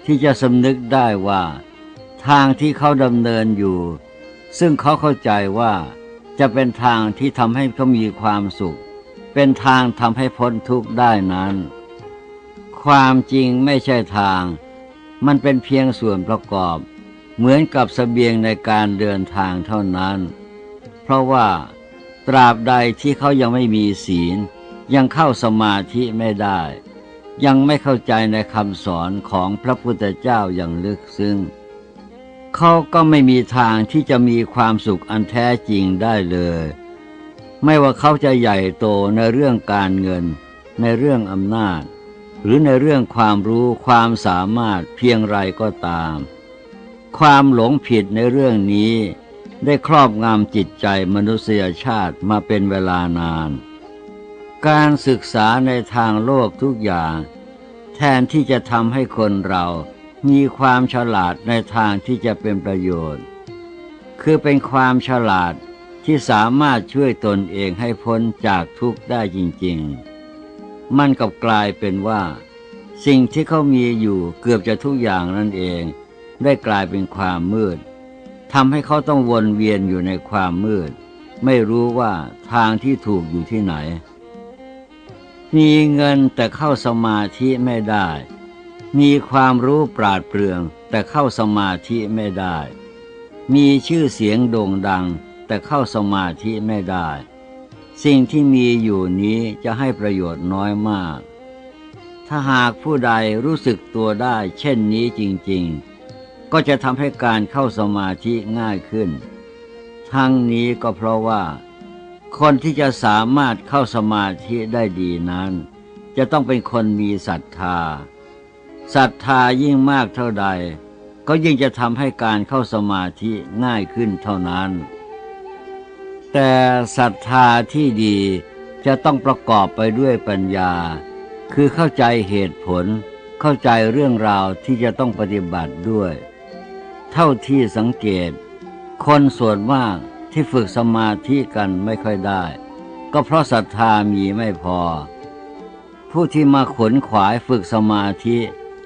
ที่จะสำนึกได้ว่า ทางที่เขาดำเนินอยู่ ซึ่งเขาเข้าใจว่าจะเป็นทางที่ทำให้เขามีความสุข เป็นทางทำให้พ้นทุกข์ได้นั้น ความจริงไม่ใช่ทาง มันเป็นเพียงส่วนประกอบ เหมือนกับสเสบียงในการเดินทางเท่านั้น เพราะว่าตราบใดที่เขายังไม่มีศีล ยังเข้าสมาธิไม่ได้ ยังไม่เข้าใจในคำสอนของพระพุทธเจ้าอย่างลึกซึ้งเขาก็ไม่มีทางที่จะมีความสุขอันแท้จริงได้เลย ไม่ว่าเขาจะใหญ่โตในเรื่องการเงิน ในเรื่องอำนาจ หรือในเรื่องความรู้ความสามารถเพียงไรก็ตาม ความหลงผิดในเรื่องนี้ได้ครอบงำจิตใจมนุษยชาติมาเป็นเวลานาน การศึกษาในทางโลกทุกอย่าง แทนที่จะทำให้คนเรามีความฉลาดในทางที่จะเป็นประโยชน์ คือเป็นความฉลาดที่สามารถช่วยตนเองให้พ้นจากทุกข์ได้จริง ๆ มันกับกลายเป็นว่า สิ่งที่เขามีอยู่เกือบจะทุกอย่างนั่นเอง ได้กลายเป็นความมืดทำให้เขาต้องวนเวียนอยู่ในความมืด ไม่รู้ว่าทางที่ถูกอยู่ที่ไหน มีเงินแต่เข้าสมาธิไม่ได้ มีความรู้ปราดเปรื่อง แต่เข้าสมาธิไม่ได้ มีชื่อเสียงโด่งดัง แต่เข้าสมาธิไม่ได้ สิ่งที่มีอยู่นี้จะให้ประโยชน์น้อยมาก ถ้าหากผู้ใดรู้สึกตัวได้เช่นนี้จริง ๆ ก็จะทำให้การเข้าสมาธิง่ายขึ้น ทั้งนี้ก็เพราะว่า คนที่จะสามารถเข้าสมาธิได้ดีนั้น จะต้องเป็นคนมีศรัทธาศรัทธายิ่งมากเท่าใด ก็ยิ่งจะทำให้การเข้าสมาธิง่ายขึ้นเท่านั้น แต่ศรัทธาที่ดีจะต้องประกอบไปด้วยปัญญา คือเข้าใจเหตุผล เข้าใจเรื่องราวที่จะต้องปฏิบัติด้วย เท่าที่สังเกต คนส่วนมากที่ฝึกสมาธิกันไม่ค่อยได้ ก็เพราะศรัทธามีไม่พอ ผู้ที่มาขนขวายฝึกสมาธิ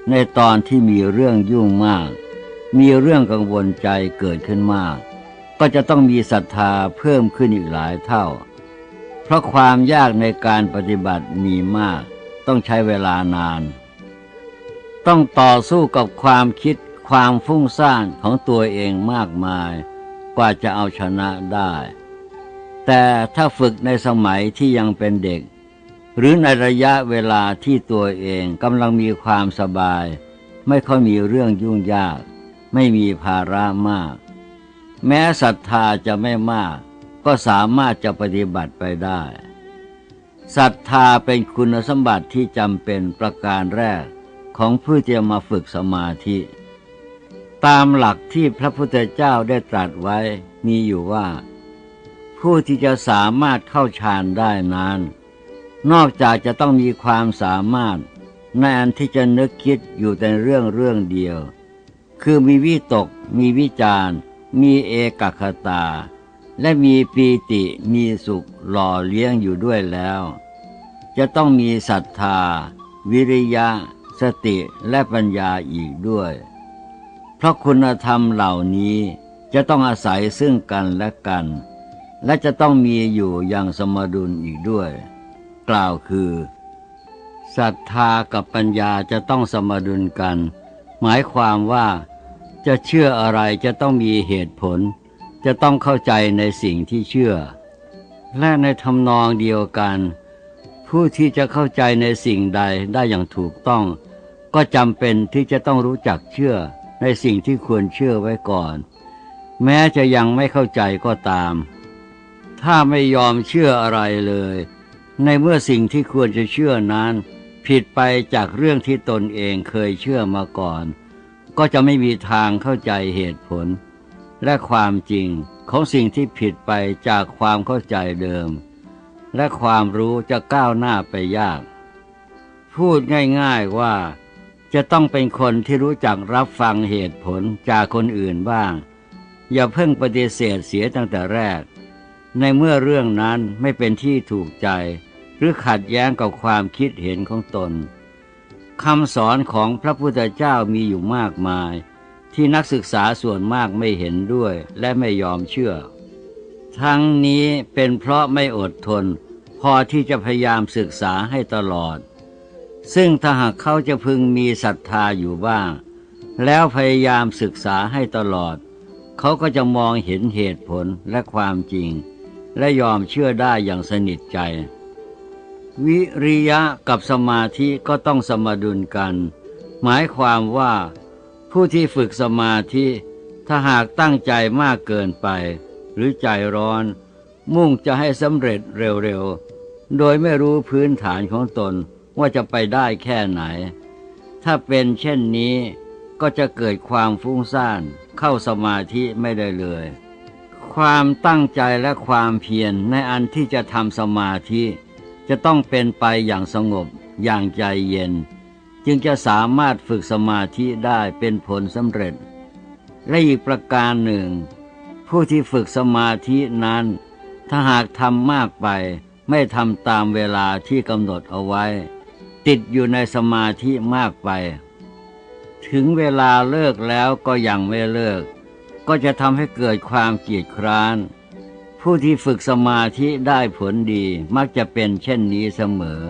ในตอนที่มีเรื่องยุ่งมาก มีเรื่องกังวลใจเกิดขึ้นมาก ก็จะต้องมีศรัทธาเพิ่มขึ้นอีกหลายเท่า เพราะความยากในการปฏิบัติมีมาก ต้องใช้เวลานาน ต้องต่อสู้กับความคิด ความฟุ้งซ่านของตัวเองมากมาย กว่าจะเอาชนะได้ แต่ถ้าฝึกในสมัยที่ยังเป็นเด็ก หรือในระยะเวลาที่ตัวเองกำลังมีความสบาย ไม่ค่อยมีเรื่องยุ่งยาก ไม่มีภาระมาก แม้ศรัทธาจะไม่มาก ก็สามารถจะปฏิบัติไปได้ศรัทธาเป็นคุณสมบัติที่จำเป็นประการแรกของผู้จะมาฝึกสมาธิ ตามหลักที่พระพุทธเจ้าได้ตรัสไว้มีอยู่ว่า ผู้ที่จะสามารถเข้าฌานได้นั้น นอกจากจะต้องมีความสามารถในอันที่จะนึกคิดอยู่แต่เรื่องเรื่องเดียว คือมีวิตก มีวิจารมีเอกคตา และมีปีติมีสุขหล่อเลี้ยงอยู่ด้วยแล้ว จะต้องมีศรัทธา วิริยะ สติและปัญญาอีกด้วย เพราะคุณธรรมเหล่านี้จะต้องอาศัยซึ่งกันและกัน และจะต้องมีอยู่อย่างสมดุลอีกด้วย กล่าวคือศรัทธากับปัญญาจะต้องสมดุลกัน หมายความว่าจะเชื่ออะไรจะต้องมีเหตุผล จะต้องเข้าใจในสิ่งที่เชื่อ และในทำนองเดียวกัน ผู้ที่จะเข้าใจในสิ่งใดได้อย่างถูกต้อง ก็จำเป็นที่จะต้องรู้จักเชื่อ ในสิ่งที่ควรเชื่อไว้ก่อน แม้จะยังไม่เข้าใจก็ตาม ถ้าไม่ยอมเชื่ออะไรเลย ในเมื่อสิ่งที่ควรจะเชื่อนั้น ผิดไปจากเรื่องที่ตนเองเคยเชื่อมาก่อน ก็จะไม่มีทางเข้าใจเหตุผล และความจริงของสิ่งที่ผิดไปจากความเข้าใจเดิม และความรู้จะก้าวหน้าไปยาก พูดง่าย ๆว่า จะต้องเป็นคนที่รู้จักรับฟังเหตุผลจากคนอื่นบ้าง อย่าเพิ่งปฏิเสธเสียตั้งแต่แรก ในเมื่อเรื่องนั้นไม่เป็นที่ถูกใจ หรือขัดแย้งกับความคิดเห็นของตนคำสอนของพระพุทธเจ้ามีอยู่มากมาย ที่นักศึกษาส่วนมากไม่เห็นด้วยและไม่ยอมเชื่อ ทั้งนี้เป็นเพราะไม่อดทน พอที่จะพยายามศึกษาให้ตลอด ซึ่งถ้าหากเขาจะพึงมีศรัทธาอยู่บ้าง แล้วพยายามศึกษาให้ตลอด เขาก็จะมองเห็นเหตุผลและความจริง และยอมเชื่อได้อย่างสนิทใจ วิริยะกับสมาธิก็ต้องสมดุลกัน หมายความว่า ผู้ที่ฝึกสมาธิถ้าหากตั้งใจมากเกินไป หรือใจร้อน มุ่งจะให้สำเร็จเร็วๆ โดยไม่รู้พื้นฐานของตน ว่าจะไปได้แค่ไหน ถ้าเป็นเช่นนี้ก็จะเกิดความฟุ้งซ่าน เข้าสมาธิไม่ได้เลย ความตั้งใจและความเพียรในอันที่จะทำสมาธิ จะต้องเป็นไปอย่างสงบอย่างใจเย็น จึงจะสามารถฝึกสมาธิได้เป็นผลสำเร็จ และอีกประการหนึ่ง ผู้ที่ฝึกสมาธินั้น ถ้าหากทำมากไปไม่ทำตามเวลาที่กำหนดเอาไว้ ติดอยู่ในสมาธิมากไป ถึงเวลาเลิกแล้วก็ยังไม่เลิก ก็จะทำให้เกิดความเกียดคร้าน ผู้ที่ฝึกสมาธิได้ผลดีมักจะเป็นเช่นนี้เสมอ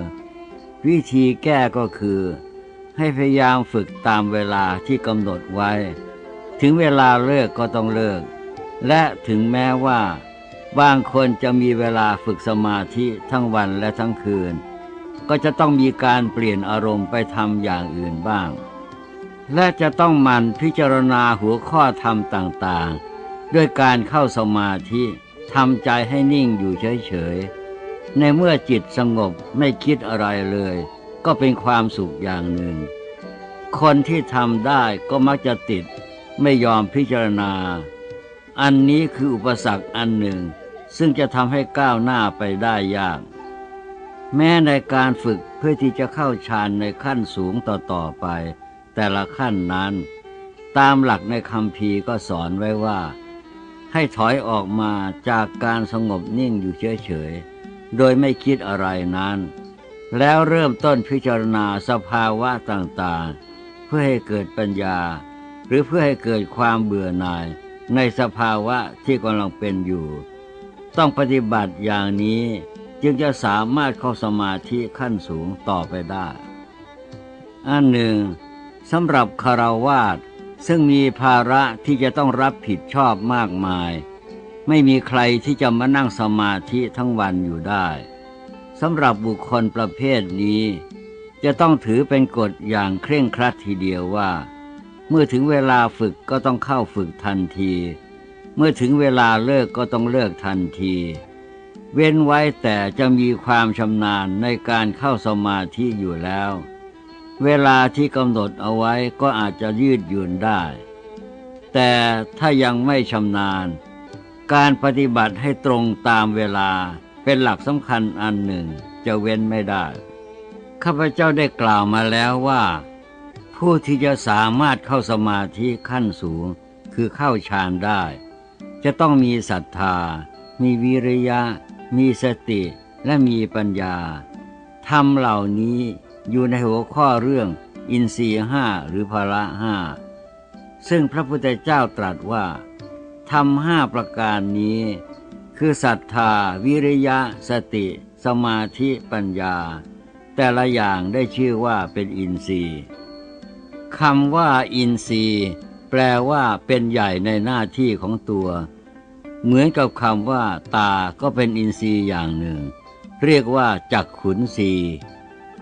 วิธีแก้ก็คือ ให้พยายามฝึกตามเวลาที่กำหนดไว้ ถึงเวลาเลิกก็ต้องเลิก และถึงแม้ว่าบางคนจะมีเวลาฝึกสมาธิทั้งวันและทั้งคืน ก็จะต้องมีการเปลี่ยนอารมณ์ไปทำอย่างอื่นบ้าง และจะต้องมันพิจารณาหัวข้อธรรมต่างๆ ด้วยการเข้าสมาธิทำใจให้นิ่งอยู่เฉยๆ ในเมื่อจิตสงบไม่คิดอะไรเลย ก็เป็นความสุขอย่างหนึ่ง คนที่ทำได้ก็มักจะติดไม่ยอมพิจารณา อันนี้คืออุปสรรคอันหนึ่ง ซึ่งจะทำให้ก้าวหน้าไปได้ยาก แม้ในการฝึกเพื่อที่จะเข้าฌานในขั้นสูงต่อๆไป แต่ละขั้นนั้น ตามหลักในคำพีก็สอนไว้ว่า ให้ถอยออกมาจากการสงบนิ่งอยู่เฉยๆ โดยไม่คิดอะไรนั้น แล้วเริ่มต้นพิจารณาสภาวะต่างๆ เพื่อให้เกิดปัญญา หรือเพื่อให้เกิดความเบื่อหน่ายในสภาวะที่กำลังเป็นอยู่ ต้องปฏิบัติอย่างนี้ จึงจะสามารถเข้าสมาธิขั้นสูงต่อไปได้ อันหนึ่งสำหรับคารวาสซึ่งมีภาระที่จะต้องรับผิดชอบมากมาย ไม่มีใครที่จะมานั่งสมาธิทั้งวันอยู่ได้สำหรับบุคคลประเภทนี้ จะต้องถือเป็นกฎอย่างเคร่งครัดทีเดียวว่า เมื่อถึงเวลาฝึกก็ต้องเข้าฝึกทันที เมื่อถึงเวลาเลิกก็ต้องเลิกทันที เว้นไว้แต่จะมีความชำนาญในการเข้าสมาธิอยู่แล้ว เวลาที่กำหนดเอาไว้ก็อาจจะยืดหยุ่นได้ แต่ถ้ายังไม่ชำนาญ การปฏิบัติให้ตรงตามเวลาเป็นหลักสำคัญอันหนึ่งจะเว้นไม่ได้ ข้าพเจ้าได้กล่าวมาแล้วว่า ผู้ที่จะสามารถเข้าสมาธิขั้นสูงคือเข้าฌานได้ จะต้องมีศรัทธา มีวิริยะ มีสติและมีปัญญาธรรมเหล่านี้อยู่ในหัวข้อเรื่องอินทรีห้าหรือภละห้าซึ่งพระพุทธเจ้าตรัสว่าทำห้าประการนี้ คือศรัทธา วิริยะ สติ สมาธิปัญญา แต่ละอย่างได้ชื่อว่าเป็นอินทรีย์คำว่าอินทรีย์ แปลว่าเป็นใหญ่ในหน้าที่ของตัว เหมือนกับคำว่า ตาก็เป็นอินทรีย์อย่างหนึ่ง เรียกว่าจักขุนรี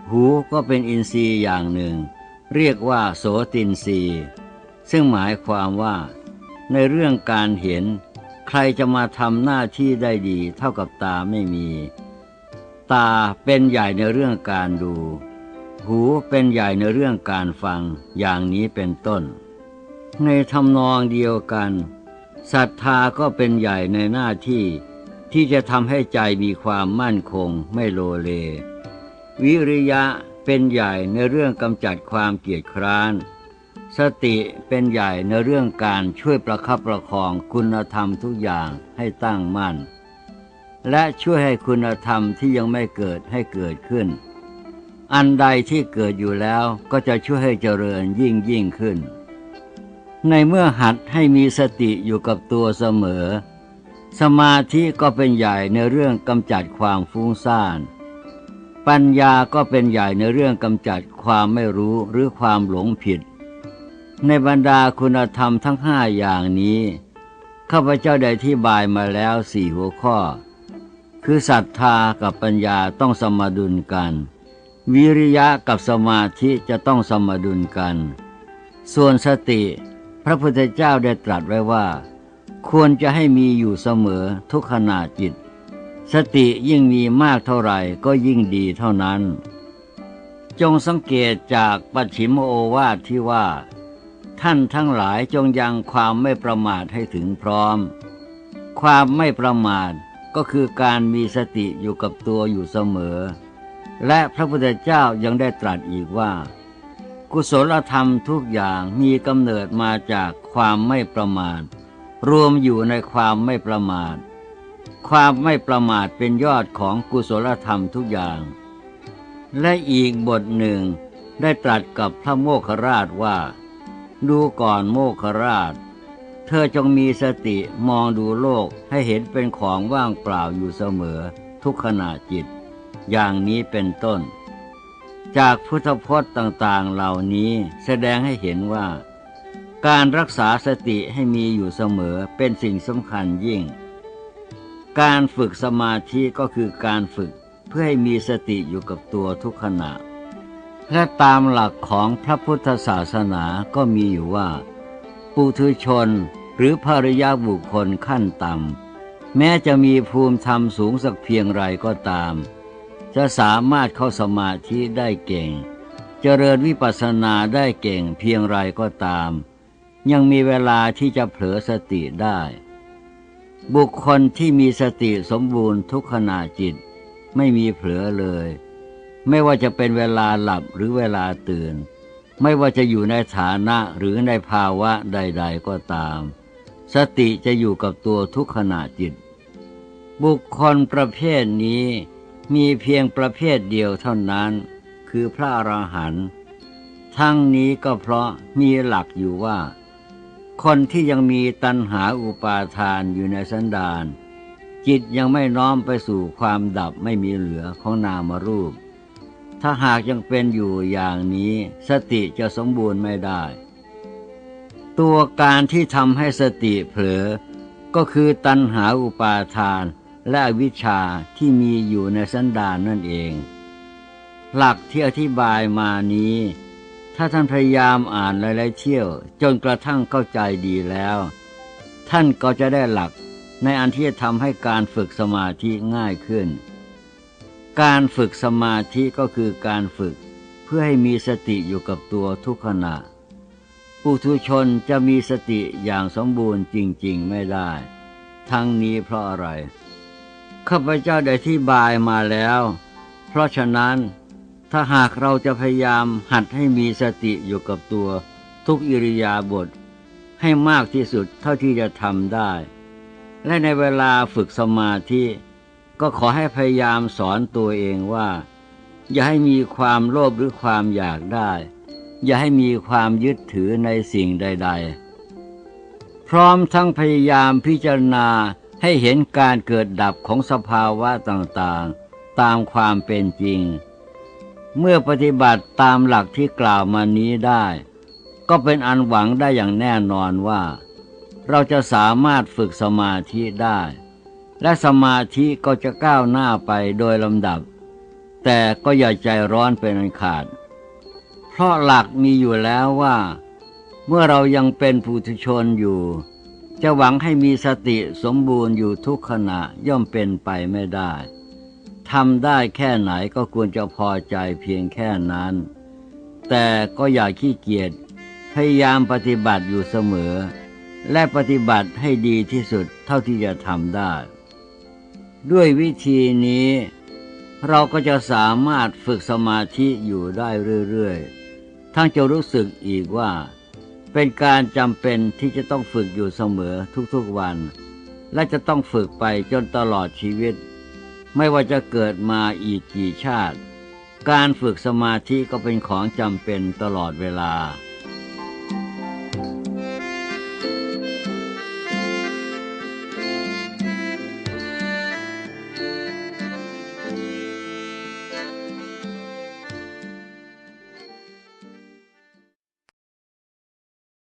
หูก็เป็นอินทรีย์อย่างหนึ่ง เรียกว่าโสตินทรีย์ซึ่งหมายความว่า ในเรื่องการเห็น ใครจะมาทำหน้าที่ได้ดีเท่ากับตาไม่มี ตาเป็นใหญ่ในเรื่องการดู หูเป็นใหญ่ในเรื่องการฟังอย่างนี้เป็นต้น ในทำนองเดียวกัน ศรัทธาก็เป็นใหญ่ในหน้าที่ที่จะทำให้ใจมีความมั่นคงไม่โลเล วิริยะเป็นใหญ่ในเรื่องกำจัดความเกียจคร้าน สติเป็นใหญ่ในเรื่องการช่วยประคับประคองคุณธรรมทุกอย่างให้ตั้งมั่น และช่วยให้คุณธรรมที่ยังไม่เกิดให้เกิดขึ้น อันใดที่เกิดอยู่แล้วก็จะช่วยให้เจริญยิ่งยิ่งขึ้น ในเมื่อหัดให้มีสติอยู่กับตัวเสมอ สมาธิก็เป็นใหญ่ในเรื่องกำจัดความฟุ้งซ่าน ปัญญาก็เป็นใหญ่ในเรื่องกำจัดความไม่รู้หรือความหลงผิด ในบรรดาคุณธรรมทั้งห้าอย่างนี้ข้าพเจ้าได้ที่บายมาแล้วสี่หัวข้อ คือศรัทธากับปัญญาต้องสมดุลกัน วิริยะกับสมาธิจะต้องสมดุลกัน ส่วนสติ พระพุทธเจ้าได้ตรัสไว้ว่า ควรจะให้มีอยู่เสมอทุกขณะจิต สติยิ่งมีมากเท่าไหร่ก็ยิ่งดีเท่านั้น จงสังเกตจากปัจฉิมโอวาทที่ว่า ท่านทั้งหลายจงยังความไม่ประมาทให้ถึงพร้อม ความไม่ประมาทก็คือการมีสติอยู่กับตัวอยู่เสมอ และพระพุทธเจ้ายังได้ตรัสอีกว่า กุศลธรรมทุกอย่างมีกำเนิดมาจากความไม่ประมาท รวมอยู่ในความไม่ประมาท ความไม่ประมาทเป็นยอดของกุศลธรรมทุกอย่าง และอีกบทหนึ่งได้ตรัสกับพระโมคคราชว่า ดูก่อนโมคคราช เธอจงมีสติมองดูโลกให้เห็นเป็นของว่างเปล่าอยู่เสมอ ทุกขณะจิต อย่างนี้เป็นต้น จากพุทธพจน์ต่างๆเหล่านี้แสดงให้เห็นว่า การรักษาสติให้มีอยู่เสมอเป็นสิ่งสำคัญยิ่ง การฝึกสมาธิก็คือการฝึกเพื่อให้มีสติอยู่กับตัวทุกขณะ และตามหลักของพระพุทธศาสนาก็มีอยู่ว่า ปุถุชนหรือภริยาบุคคลขั้นต่ำแม้จะมีภูมิธรรมสูงสักเพียงไรก็ตาม จะสามารถเข้าสมาธิได้เก่ง เจริญวิปัสสนาได้เก่งเพียงไรก็ตาม ยังมีเวลาที่จะเผลอสติได้ บุคคลที่มีสติสมบูรณ์ทุกขณะจิต ไม่มีเผลอเลย ไม่ว่าจะเป็นเวลาหลับหรือเวลาตื่น ไม่ว่าจะอยู่ในฐานะหรือในภาวะใด ๆ ก็ตาม สติจะอยู่กับตัวทุกขณะจิต บุคคลประเภทนี้ มีเพียงประเภทเดียวเท่านั้น คือพระอรหันต์ทั้งนี้ก็เพราะมีหลักอยู่ว่า คนที่ยังมีตัณหาอุปาทานอยู่ในสันดานจิตยังไม่น้อมไปสู่ความดับไม่มีเหลือของนามรูป ถ้าหากยังเป็นอยู่อย่างนี้สติจะสมบูรณ์ไม่ได้ ตัวการที่ทำให้สติเผลอ ก็คือตัณหาอุปาทาน และอวิชชาที่มีอยู่ในสันดานนั่นเอง หลักที่อธิบายมานี้ ถ้าท่านพยายามอ่านหลายๆเที่ยว จนกระทั่งเข้าใจดีแล้ว ท่านก็จะได้หลักในอันที่จะทำให้การฝึกสมาธิง่ายขึ้น การฝึกสมาธิก็คือการฝึกเพื่อให้มีสติอยู่กับตัวทุกขณะ ปุถุชนจะมีสติอย่างสมบูรณ์จริง ๆ ไม่ได้ ทั้งนี้เพราะอะไร ข้าพเจ้าได้ที่บายมาแล้ว เพราะฉะนั้นถ้าหากเราจะพยายามหัดให้มีสติอยู่กับตัวทุกอิริยาบถให้มากที่สุดเท่าที่จะทำได้ และในเวลาฝึกสมาธิก็ขอให้พยายามสอนตัวเองว่า อย่าให้มีความโลภหรือความอยากได้ อย่าให้มีความยึดถือในสิ่งใด ๆ พร้อมทั้งพยายามพิจารณา ให้เห็นการเกิดดับของสภาวะต่างๆ ตามความเป็นจริง เมื่อปฏิบัติตามหลักที่กล่าวมานี้ได้ ก็เป็นอันหวังได้อย่างแน่นอนว่า เราจะสามารถฝึกสมาธิได้ และสมาธิก็จะก้าวหน้าไปโดยลำดับ แต่ก็อย่าใจร้อนเป็นอันขาด เพราะหลักมีอยู่แล้วว่า เมื่อเรายังเป็นผู้ทุชนอยู่ จะหวังให้มีสติสมบูรณ์อยู่ทุกขณะย่อมเป็นไปไม่ได้ทำได้แค่ไหนก็ควรจะพอใจเพียงแค่นั้น แต่ก็อย่าขี้เกียจพยายามปฏิบัติอยู่เสมอ และปฏิบัติให้ดีที่สุดเท่าที่จะทำได้ ด้วยวิธีนี้ เราก็จะสามารถฝึกสมาธิอยู่ได้เรื่อย ๆ ทั้งจะรู้สึกอีกว่า เป็นการจำเป็นที่จะต้องฝึกอยู่เสมอทุกๆวัน และจะต้องฝึกไปจนตลอดชีวิต ไม่ว่าจะเกิดมาอีกกี่ชาติ การฝึกสมาธิก็เป็นของจำเป็นตลอดเวลา